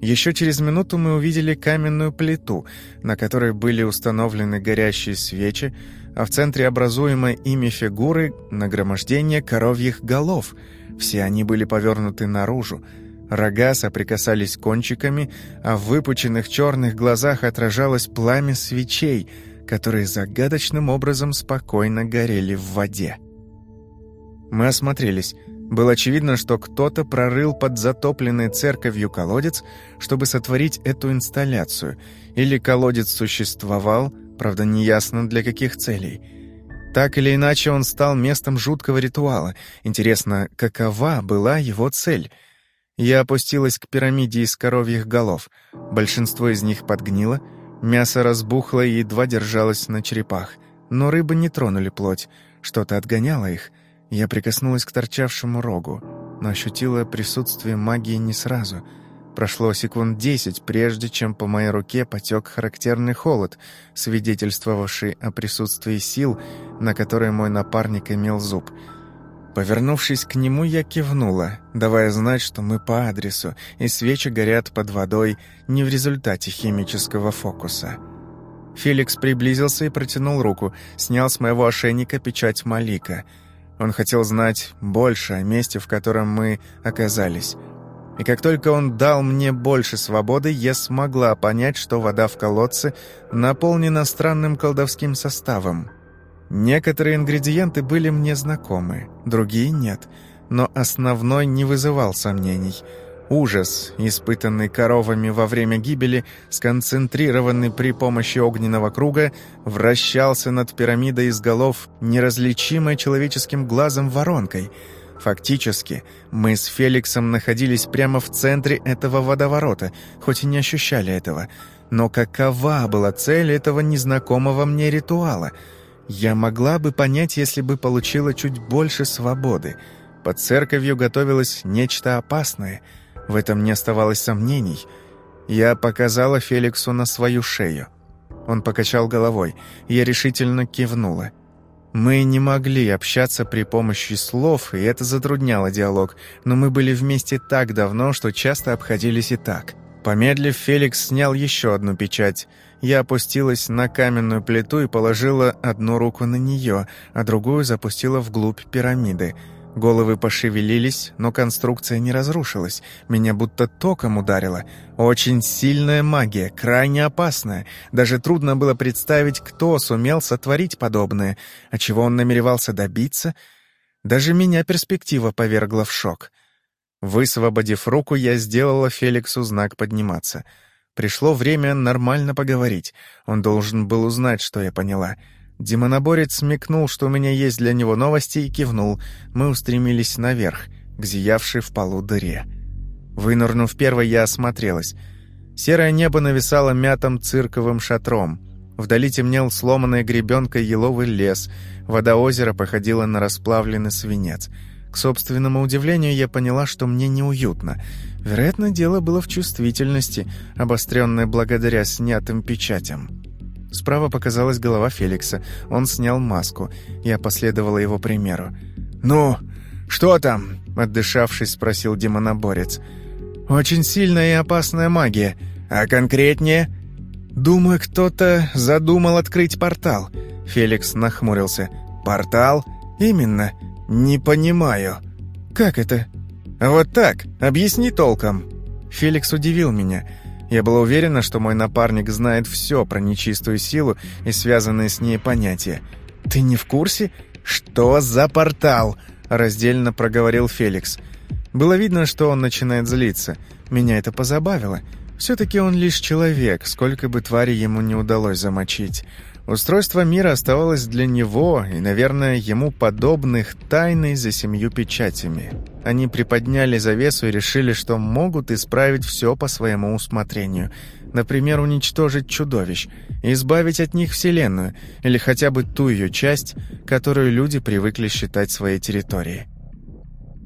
Еще через минуту мы увидели каменную плиту, на которой были установлены горящие свечи, а в центре образуемой ими фигуры — нагромождение коровьих голов. Все они были повернуты наружу. Рога соприкасались кончиками, а в выпученных черных глазах отражалось пламя свечей — которые загадочным образом спокойно горели в воде. Мы осмотрелись. Было очевидно, что кто-то прорыл под затопленной церковью колодец, чтобы сотворить эту инсталляцию. Или колодец существовал, правда, неясно для каких целей. Так или иначе, он стал местом жуткого ритуала. Интересно, какова была его цель? Я опустилась к пирамиде из коровьих голов. Большинство из них подгнило — Мясо разбухло и едва держалось на черепах, но рыбы не тронули плоть, что-то отгоняло их. Я прикоснулась к торчавшему рогу, но ощутила присутствие магии не сразу. Прошло секунд десять, прежде чем по моей руке потек характерный холод, свидетельствовавший о присутствии сил, на которые мой напарник имел зуб — Повернувшись к нему, я кивнула, давая знать, что мы по адресу, и свечи горят под водой не в результате химического фокуса. Феликс приблизился и протянул руку, снял с моего ошейника печать Малика. Он хотел знать больше о месте, в котором мы оказались. И как только он дал мне больше свободы, я смогла понять, что вода в колодце наполнена странным колдовским составом — Некоторые ингредиенты были мне знакомы, другие нет, но основной не вызывал сомнений. Ужас, испытанный коровами во время гибели, сконцентрированный при помощи огненного круга, вращался над пирамидой из голов, неразличимой человеческим глазом воронкой. Фактически, мы с Феликсом находились прямо в центре этого водоворота, хоть и не ощущали этого. Но какова была цель этого незнакомого мне ритуала — я могла бы понять, если бы получила чуть больше свободы. Под церковью готовилось нечто опасное. В этом не оставалось сомнений. Я показала Феликсу на свою шею. Он покачал головой. Я решительно кивнула. Мы не могли общаться при помощи слов, и это затрудняло диалог, но мы были вместе так давно, что часто обходились и так. Помедлив, Феликс снял еще одну печать — я опустилась на каменную плиту и положила одну руку на нее, а другую запустила вглубь пирамиды. Головы пошевелились, но конструкция не разрушилась. Меня будто током ударило. Очень сильная магия, крайне опасная. Даже трудно было представить, кто сумел сотворить подобное, а чего он намеревался добиться. Даже меня перспектива повергла в шок. Высвободив руку, я сделала Феликсу знак подниматься — Пришло время нормально поговорить. Он должен был узнать, что я поняла. Демоноборец смекнул, что у меня есть для него новости, и кивнул. Мы устремились наверх, к зиявшей в полу дыре. Вынырнув первой, я осмотрелась. Серое небо нависало мятым цирковым шатром. Вдали темнел сломанная гребенка еловый лес. Вода озера походила на расплавленный свинец. К собственному удивлению, я поняла, что мне неуютно — Вероятно, дело было в чувствительности, обостренной благодаря снятым печатям. Справа показалась голова Феликса. Он снял маску. Я последовала его примеру. «Ну, что там?» — отдышавшись, спросил демоноборец. «Очень сильная и опасная магия. А конкретнее?» «Думаю, кто-то задумал открыть портал». Феликс нахмурился. «Портал? Именно. Не понимаю». «Как это?» «Вот так. Объясни толком». Феликс удивил меня. Я была уверена, что мой напарник знает все про нечистую силу и связанные с ней понятия. «Ты не в курсе? Что за портал?» — раздельно проговорил Феликс. Было видно, что он начинает злиться. Меня это позабавило. Все-таки он лишь человек, сколько бы твари ему не удалось замочить. Устройство мира оставалось для него и, наверное, ему подобных тайной за семью печатями. Они приподняли завесу и решили, что могут исправить все по своему усмотрению. Например, уничтожить чудовищ, избавить от них Вселенную, или хотя бы ту ее часть, которую люди привыкли считать своей территорией.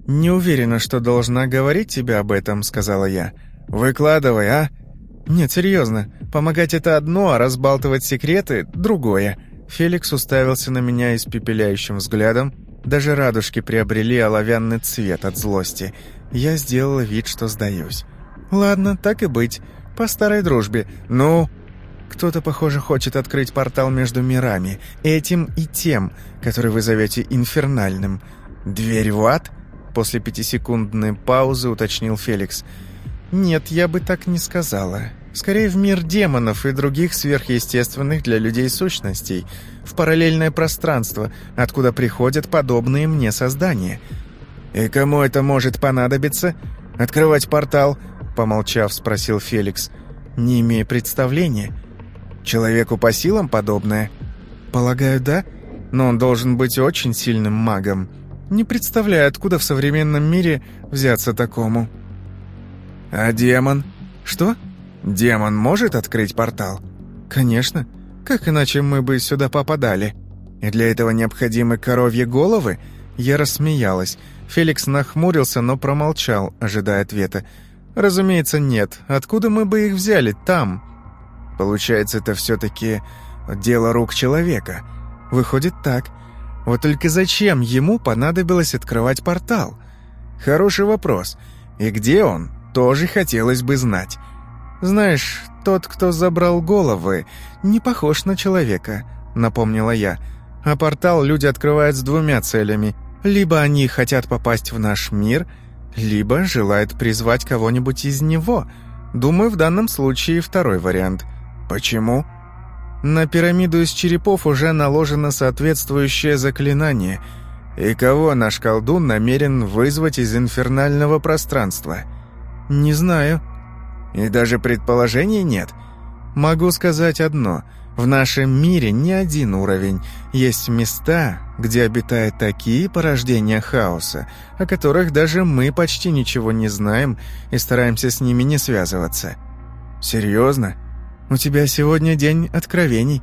«Не уверена, что должна говорить тебе об этом», — сказала я. «Выкладывай, а?» «Нет, серьезно. Помогать — это одно, а разбалтывать секреты — другое». Феликс уставился на меня испепеляющим взглядом. Даже радужки приобрели оловянный цвет от злости. Я сделала вид, что сдаюсь. «Ладно, так и быть. По старой дружбе. Ну...» Кто-то, похоже, хочет открыть портал между мирами. Этим и тем, который вы зовете инфернальным. «Дверь в ад?» После пятисекундной паузы уточнил Феликс. «Нет, я бы так не сказала. Скорее в мир демонов и других сверхъестественных для людей сущностей, в параллельное пространство, откуда приходят подобные мне создания». «И кому это может понадобиться? Открывать портал?» Помолчав, спросил Феликс. «Не имея представления. Человеку по силам подобное?» «Полагаю, да. Но он должен быть очень сильным магом. Не представляю, откуда в современном мире взяться такому». «А демон?» «Что? Демон может открыть портал?» «Конечно. Как иначе мы бы сюда попадали? И для этого необходимы коровьи головы?» Я рассмеялась. Феликс нахмурился, но промолчал, ожидая ответа. «Разумеется, нет. Откуда мы бы их взяли там?» «Получается, это все-таки дело рук человека. Выходит так. Вот только зачем ему понадобилось открывать портал? Хороший вопрос. И где он? Тоже хотелось бы знать. Знаешь, тот, кто забрал головы, не похож на человека, напомнила я. А портал люди открывают с двумя целями. Либо они хотят попасть в наш мир, либо желают призвать кого-нибудь из него. Думаю, в данном случае второй вариант. Почему? На пирамиду из черепов уже наложено соответствующее заклинание. И кого наш колдун намерен вызвать из инфернального пространства? Не знаю. И даже предположений нет. Могу сказать одно. В нашем мире не один уровень. Есть места, где обитают такие порождения хаоса, о которых даже мы почти ничего не знаем и стараемся с ними не связываться. Серьезно? У тебя сегодня день откровений.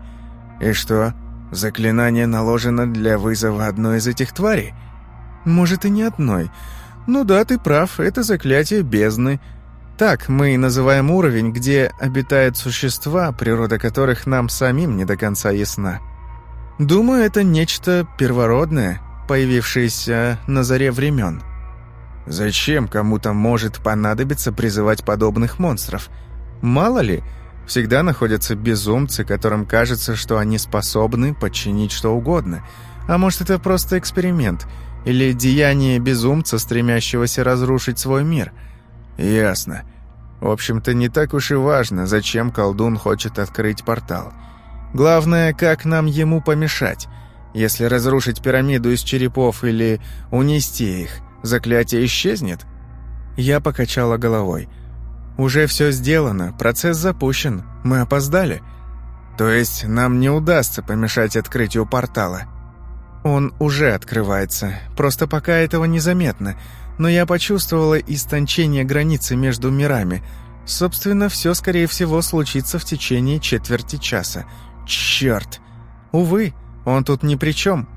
И что, заклинание наложено для вызова одной из этих тварей? Может, и не одной. Ну да, ты прав, это заклятие бездны. Так мы называем уровень, где обитают существа, природа которых нам самим не до конца ясна. Думаю, это нечто первородное, появившееся на заре времен. Зачем кому-то может понадобиться призывать подобных монстров? Мало ли, Всегда находятся безумцы, которым кажется, что они способны подчинить что угодно. А может, это просто эксперимент или деяние безумца, стремящегося разрушить свой мир? Ясно. В общем-то, не так уж и важно, зачем колдун хочет открыть портал. Главное, как нам ему помешать. Если разрушить пирамиду из черепов или унести их, заклятие исчезнет? Я покачала головой. «Уже все сделано, процесс запущен, мы опоздали. То есть нам не удастся помешать открытию портала?» «Он уже открывается, просто пока этого незаметно, но я почувствовала истончение границы между мирами. Собственно, все, скорее всего, случится в течение четверти часа. Черт! Увы, он тут ни при чем».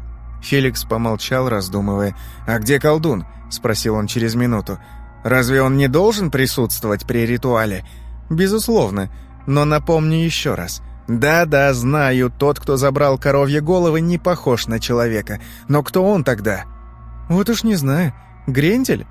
Феликс помолчал, раздумывая. «А где колдун?» — спросил он через минуту. Разве он не должен присутствовать при ритуале? Безусловно. Но напомню еще раз. Да-да, знаю, тот, кто забрал коровье головы, не похож на человека. Но кто он тогда? Вот уж не знаю. Грендель?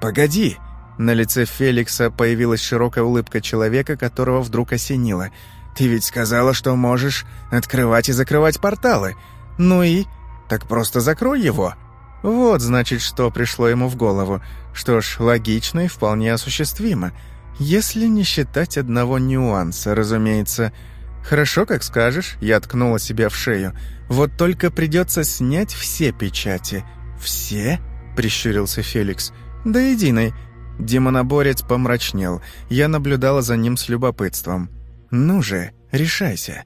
Погоди. На лице Феликса появилась широкая улыбка человека, которого вдруг осенило. «Ты ведь сказала, что можешь открывать и закрывать порталы. Ну и? Так просто закрой его». Вот, значит, что пришло ему в голову. Что ж, логично и вполне осуществимо. Если не считать одного нюанса, разумеется. «Хорошо, как скажешь», — я ткнула себя в шею. «Вот только придется снять все печати». «Все?» — прищурился Феликс. «Да единой». Демоноборец помрачнел. Я наблюдала за ним с любопытством. «Ну же, решайся».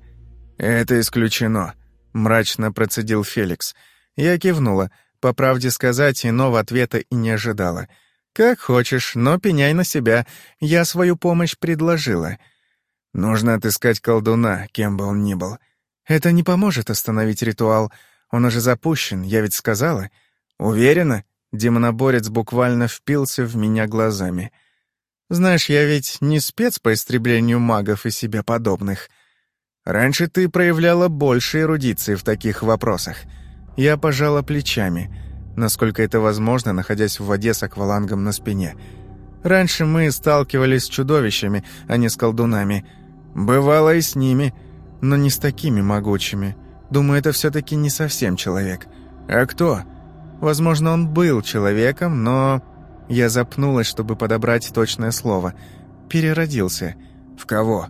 «Это исключено», — мрачно процедил Феликс. Я кивнула. По правде сказать, иного ответа и не ожидала. «Как хочешь, но пеняй на себя. Я свою помощь предложила». «Нужно отыскать колдуна, кем бы он ни был. Это не поможет остановить ритуал. Он уже запущен, я ведь сказала. Уверена?» Демоноборец буквально впился в меня глазами. «Знаешь, я ведь не спец по истреблению магов и себе подобных. Раньше ты проявляла больше эрудиции в таких вопросах». Я пожала плечами, насколько это возможно, находясь в воде с аквалангом на спине. Раньше мы сталкивались с чудовищами, а не с колдунами. Бывало и с ними, но не с такими могучими. Думаю, это все-таки не совсем человек. А кто? Возможно, он был человеком, но... Я запнулась, чтобы подобрать точное слово. Переродился. В кого?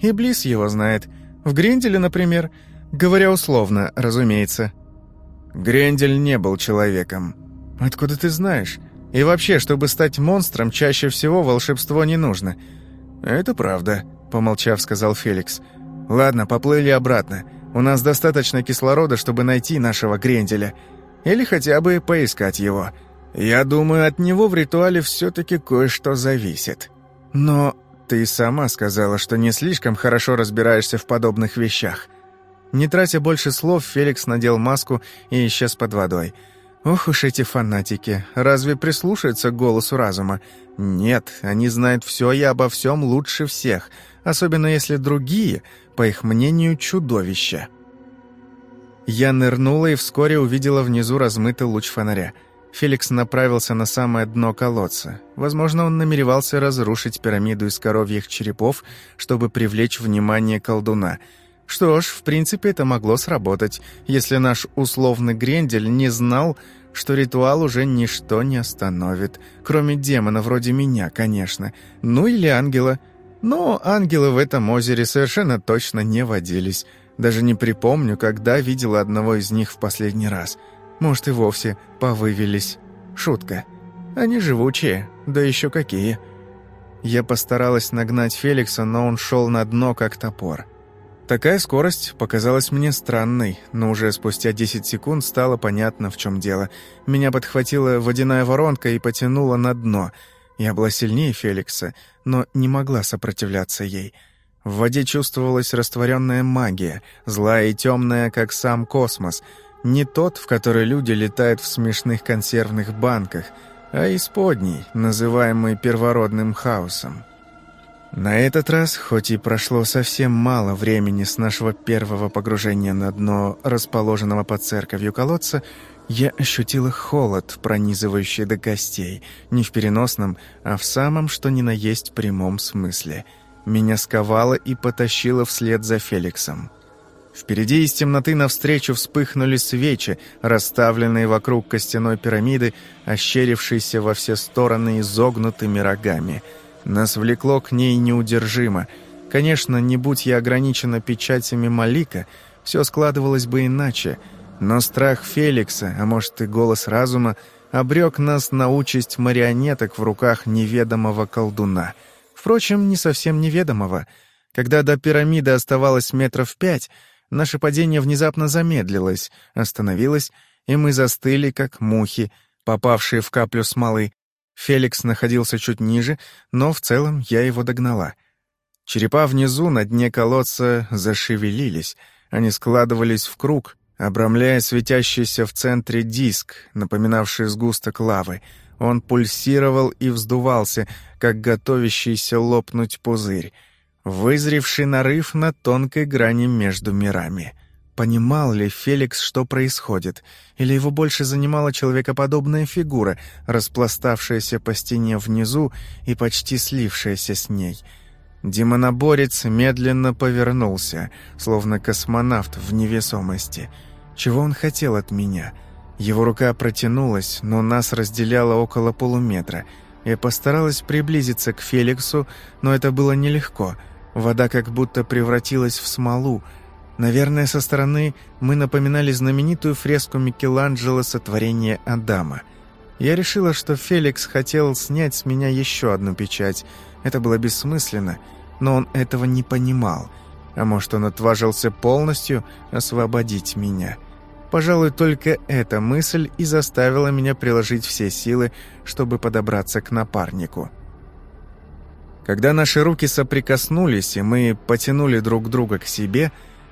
Иблис его знает. В Гринделе, например. Говоря условно, разумеется. Грендель не был человеком. Откуда ты знаешь? И вообще, чтобы стать монстром, чаще всего волшебство не нужно. Это правда, помолчав, сказал Феликс. Ладно, поплыли обратно. У нас достаточно кислорода, чтобы найти нашего Гренделя. Или хотя бы поискать его. Я думаю, от него в ритуале все-таки кое-что зависит. Но ты сама сказала, что не слишком хорошо разбираешься в подобных вещах. Не тратя больше слов, Феликс надел маску и исчез под водой. Ох уж эти фанатики, разве прислушаются к голосу разума? Нет, они знают все и обо всем лучше всех, особенно если другие, по их мнению, чудовища. Я нырнула и вскоре увидела внизу размытый луч фонаря. Феликс направился на самое дно колодца. Возможно, он намеревался разрушить пирамиду из коровьих черепов, чтобы привлечь внимание колдуна — что ж, в принципе, это могло сработать, если наш условный Грендель не знал, что ритуал уже ничто не остановит, кроме демона вроде меня, конечно, ну или ангела. Но ангелы в этом озере совершенно точно не водились. Даже не припомню, когда видела одного из них в последний раз. Может, и вовсе повывелись. Шутка. Они живучие, да еще какие. Я постаралась нагнать Феликса, но он шел на дно, как топор. Такая скорость показалась мне странной, но уже спустя 10 секунд стало понятно, в чем дело. Меня подхватила водяная воронка и потянула на дно. Я была сильнее Феликса, но не могла сопротивляться ей. В воде чувствовалась растворенная магия, злая и темная, как сам космос. Не тот, в который люди летают в смешных консервных банках, а исподний, называемый первородным хаосом. На этот раз, хоть и прошло совсем мало времени с нашего первого погружения на дно расположенного под церковью колодца, я ощутила холод, пронизывающий до костей, не в переносном, а в самом что ни на есть прямом смысле. Меня сковало и потащило вслед за Феликсом. Впереди из темноты навстречу вспыхнули свечи, расставленные вокруг костяной пирамиды, ощерившейся во все стороны изогнутыми рогами — нас влекло к ней неудержимо. Конечно, не будь я ограничена печатями Малика, все складывалось бы иначе, но страх Феликса, а может и голос разума, обрек нас на участь марионеток в руках неведомого колдуна. Впрочем, не совсем неведомого. Когда до пирамиды оставалось метров пять, наше падение внезапно замедлилось, остановилось, и мы застыли, как мухи, попавшие в каплю смолы, Феликс находился чуть ниже, но в целом я его догнала. Черепа внизу на дне колодца зашевелились. Они складывались в круг, обрамляя светящийся в центре диск, напоминавший сгусток лавы. Он пульсировал и вздувался, как готовящийся лопнуть пузырь, вызревший нарыв на тонкой грани между мирами — Понимал ли Феликс, что происходит, или его больше занимала человекоподобная фигура, распластавшаяся по стене внизу и почти слившаяся с ней? Демоноборец медленно повернулся, словно космонавт в невесомости. Чего он хотел от меня? Его рука протянулась, но нас разделяло около полуметра. Я постаралась приблизиться к Феликсу, но это было нелегко. Вода как будто превратилась в смолу, Наверное, со стороны мы напоминали знаменитую фреску Микеланджело «Сотворение Адама». Я решила, что Феликс хотел снять с меня еще одну печать. Это было бессмысленно, но он этого не понимал. А может, он отважился полностью освободить меня? Пожалуй, только эта мысль и заставила меня приложить все силы, чтобы подобраться к напарнику. Когда наши руки соприкоснулись, и мы потянули друг друга к себе,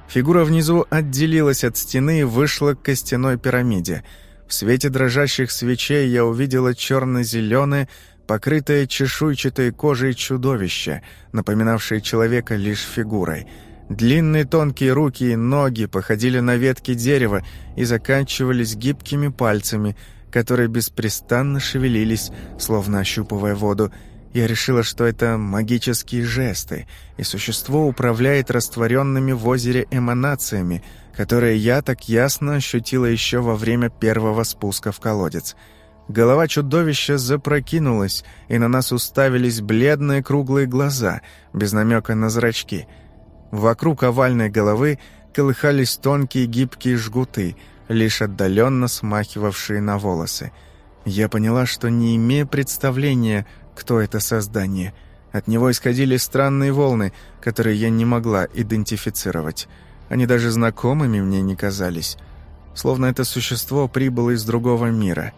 фигура внизу отделилась от стены и вышла к костяной пирамиде. В свете дрожащих свечей я увидела черно-зеленое, покрытое чешуйчатой кожей чудовище, напоминавшее человека лишь фигурой. Длинные тонкие руки и ноги походили на ветки дерева и заканчивались гибкими пальцами, которые беспрестанно шевелились, словно ощупывая воду, я решила, что это магические жесты, и существо управляет растворенными в озере эманациями, которые я так ясно ощутила еще во время первого спуска в колодец. Голова чудовища запрокинулась, и на нас уставились бледные круглые глаза, без намека на зрачки. Вокруг овальной головы колыхались тонкие гибкие жгуты, лишь отдаленно смахивавшие на волосы. Я поняла, что не имею представления, кто это создание. От него исходили странные волны, которые я не могла идентифицировать. Они даже знакомыми мне не казались. Словно это существо прибыло из другого мира.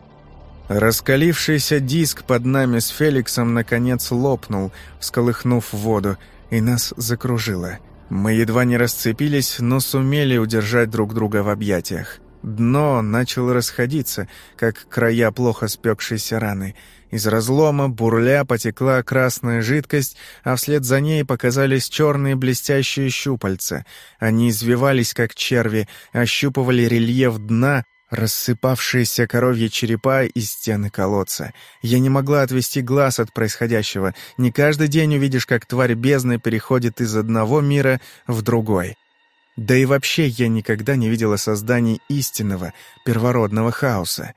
Раскалившийся диск под нами с Феликсом наконец лопнул, всколыхнув воду, и нас закружило. Мы едва не расцепились, но сумели удержать друг друга в объятиях. Дно начало расходиться, как края плохо спекшейся раны — из разлома бурля потекла красная жидкость, а вслед за ней показались черные блестящие щупальца. Они извивались, как черви, ощупывали рельеф дна, рассыпавшиеся коровьи черепа и стены колодца. Я не могла отвести глаз от происходящего. Не каждый день увидишь, как тварь бездны переходит из одного мира в другой. Да и вообще я никогда не видела созданий истинного, первородного хаоса.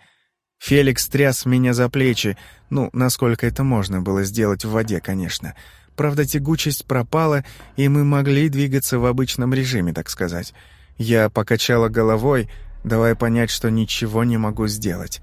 Феликс тряс меня за плечи, ну, насколько это можно было сделать в воде, конечно. Правда, тягучесть пропала, и мы могли двигаться в обычном режиме, так сказать. Я покачала головой, давая понять, что ничего не могу сделать.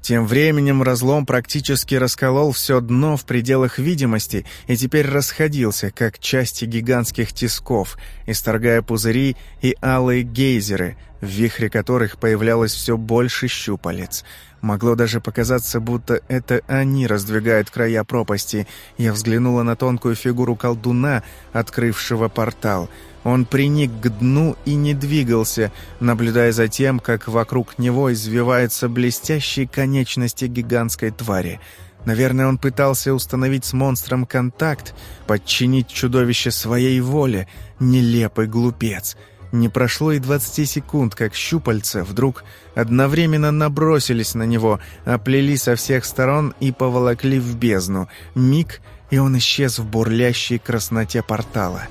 Тем временем разлом практически расколол все дно в пределах видимости и теперь расходился, как части гигантских тисков, исторгая пузыри и алые гейзеры, в вихре которых появлялось все больше щупалец — Могло даже показаться, будто это они раздвигают края пропасти. Я взглянула на тонкую фигуру колдуна, открывшего портал. Он приник к дну и не двигался, наблюдая за тем, как вокруг него извиваются блестящие конечности гигантской твари. Наверное, он пытался установить с монстром контакт, подчинить чудовище своей воле. Нелепый глупец. Не прошло и двадцати секунд, как щупальца вдруг одновременно набросились на него, оплели со всех сторон и поволокли в бездну. Миг, и он исчез в бурлящей красноте портала.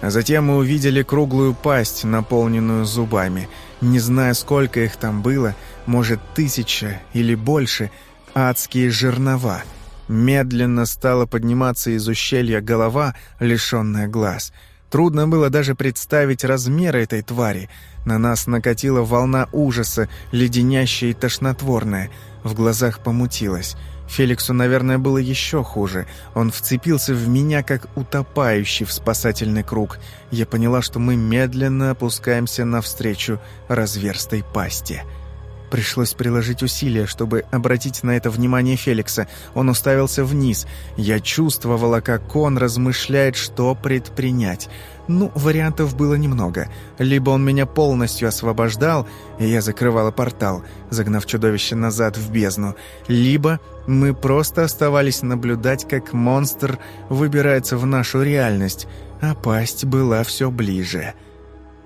А затем мы увидели круглую пасть, наполненную зубами. Не знаю, сколько их там было, может, тысяча или больше, адские жернова. Медленно стала подниматься из ущелья голова, лишенная глаз — Трудно было даже представить размеры этой твари. На нас накатила волна ужаса, леденящая и тошнотворная. В глазах помутилась. Феликсу, наверное, было еще хуже. Он вцепился в меня, как утопающий в спасательный круг. Я поняла, что мы медленно опускаемся навстречу разверстой пасти. Пришлось приложить усилия, чтобы обратить на это внимание Феликса. Он уставился вниз. Я чувствовала, как он размышляет, что предпринять. Ну, вариантов было немного. Либо он меня полностью освобождал, и я закрывала портал, загнав чудовище назад в бездну. Либо мы просто оставались наблюдать, как монстр выбирается в нашу реальность, а была все ближе.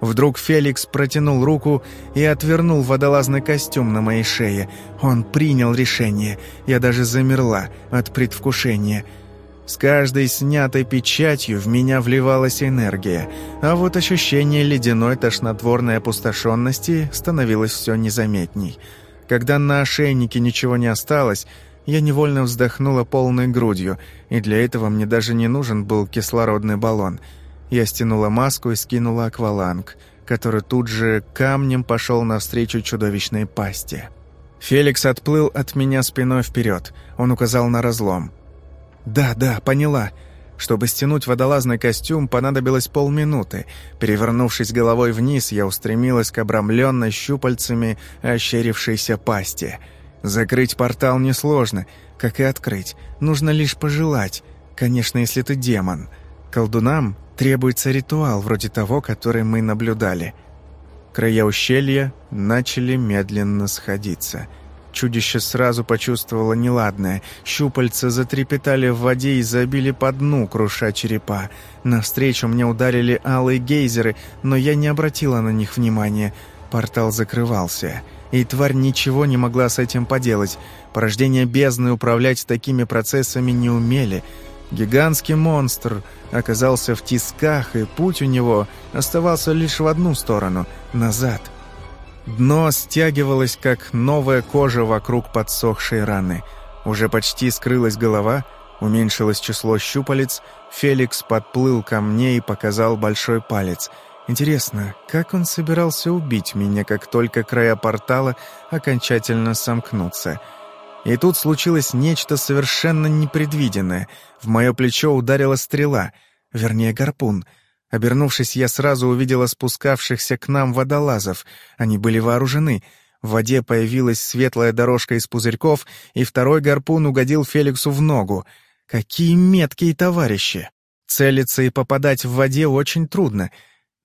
Вдруг Феликс протянул руку и отвернул водолазный костюм на моей шее. Он принял решение. Я даже замерла от предвкушения. С каждой снятой печатью в меня вливалась энергия, а вот ощущение ледяной тошнотворной опустошенности становилось все незаметней. Когда на ошейнике ничего не осталось, я невольно вздохнула полной грудью, и для этого мне даже не нужен был кислородный баллон — я стянула маску и скинула акваланг, который тут же камнем пошел навстречу чудовищной пасти. Феликс отплыл от меня спиной вперед. Он указал на разлом. «Да, да, поняла. Чтобы стянуть водолазный костюм, понадобилось полминуты. Перевернувшись головой вниз, я устремилась к обрамленной щупальцами ощерившейся пасти. Закрыть портал несложно, как и открыть. Нужно лишь пожелать. Конечно, если ты демон. Колдунам требуется ритуал, вроде того, который мы наблюдали. Края ущелья начали медленно сходиться — Чудище сразу почувствовало неладное. Щупальца затрепетали в воде и забили по дну, круша черепа. Навстречу мне ударили алые гейзеры, но я не обратила на них внимания. Портал закрывался. И тварь ничего не могла с этим поделать. Порождение бездны управлять такими процессами не умели. Гигантский монстр оказался в тисках, и путь у него оставался лишь в одну сторону — назад — Дно стягивалось, как новая кожа вокруг подсохшей раны. Уже почти скрылась голова, уменьшилось число щупалец, Феликс подплыл ко мне и показал большой палец. Интересно, как он собирался убить меня, как только края портала окончательно сомкнутся? И тут случилось нечто совершенно непредвиденное. В мое плечо ударила стрела, вернее гарпун — Обернувшись, я сразу увидела спускавшихся к нам водолазов. Они были вооружены. В воде появилась светлая дорожка из пузырьков, и второй гарпун угодил Феликсу в ногу. Какие меткие товарищи! Целиться и попадать в воде очень трудно.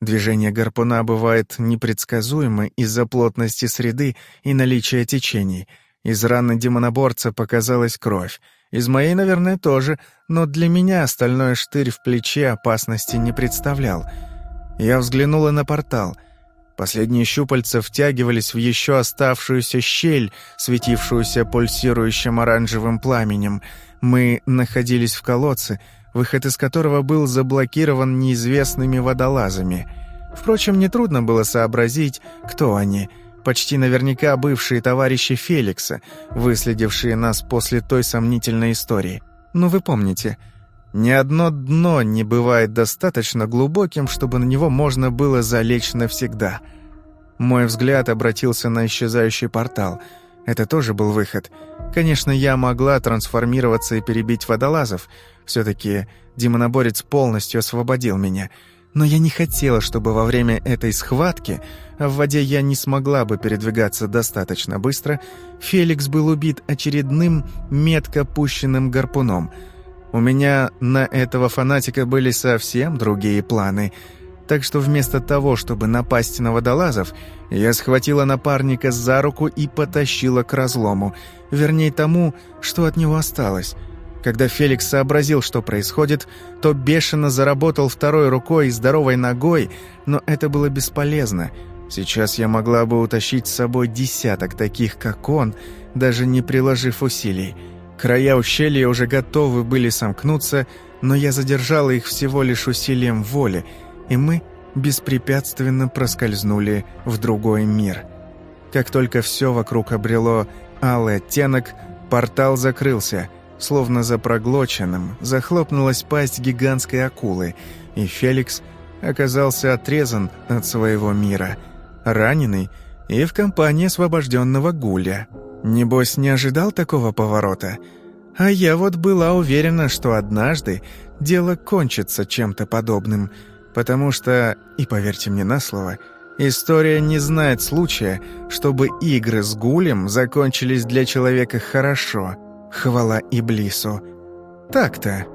Движение гарпуна бывает непредсказуемо из-за плотности среды и наличия течений. Из раны демоноборца показалась кровь. Из моей, наверное, тоже, но для меня остальной штырь в плече опасности не представлял. Я взглянула на портал. Последние щупальца втягивались в еще оставшуюся щель, светившуюся пульсирующим оранжевым пламенем. Мы находились в колодце, выход из которого был заблокирован неизвестными водолазами. Впрочем, нетрудно было сообразить, кто они — почти наверняка бывшие товарищи Феликса, выследившие нас после той сомнительной истории. Ну, вы помните, ни одно дно не бывает достаточно глубоким, чтобы на него можно было залечь навсегда. Мой взгляд обратился на исчезающий портал. Это тоже был выход. Конечно, я могла трансформироваться и перебить водолазов. Все-таки демоноборец полностью освободил меня — но я не хотела, чтобы во время этой схватки, а в воде я не смогла бы передвигаться достаточно быстро, Феликс был убит очередным метко пущенным гарпуном. У меня на этого фанатика были совсем другие планы, так что вместо того, чтобы напасть на водолазов, я схватила напарника за руку и потащила к разлому, вернее тому, что от него осталось — когда Феликс сообразил, что происходит, то бешено заработал второй рукой и здоровой ногой, но это было бесполезно. Сейчас я могла бы утащить с собой десяток таких, как он, даже не приложив усилий. Края ущелья уже готовы были сомкнуться, но я задержала их всего лишь усилием воли, и мы беспрепятственно проскользнули в другой мир. Как только все вокруг обрело алый оттенок, портал закрылся — Словно за проглоченным, захлопнулась пасть гигантской акулы, и Феликс оказался отрезан от своего мира, раненый и в компании освобожденного Гуля. Небось, не ожидал такого поворота? А я вот была уверена, что однажды дело кончится чем-то подобным, потому что, и поверьте мне на слово, история не знает случая, чтобы игры с Гулем закончились для человека хорошо – Хвала Иблису. Так-то.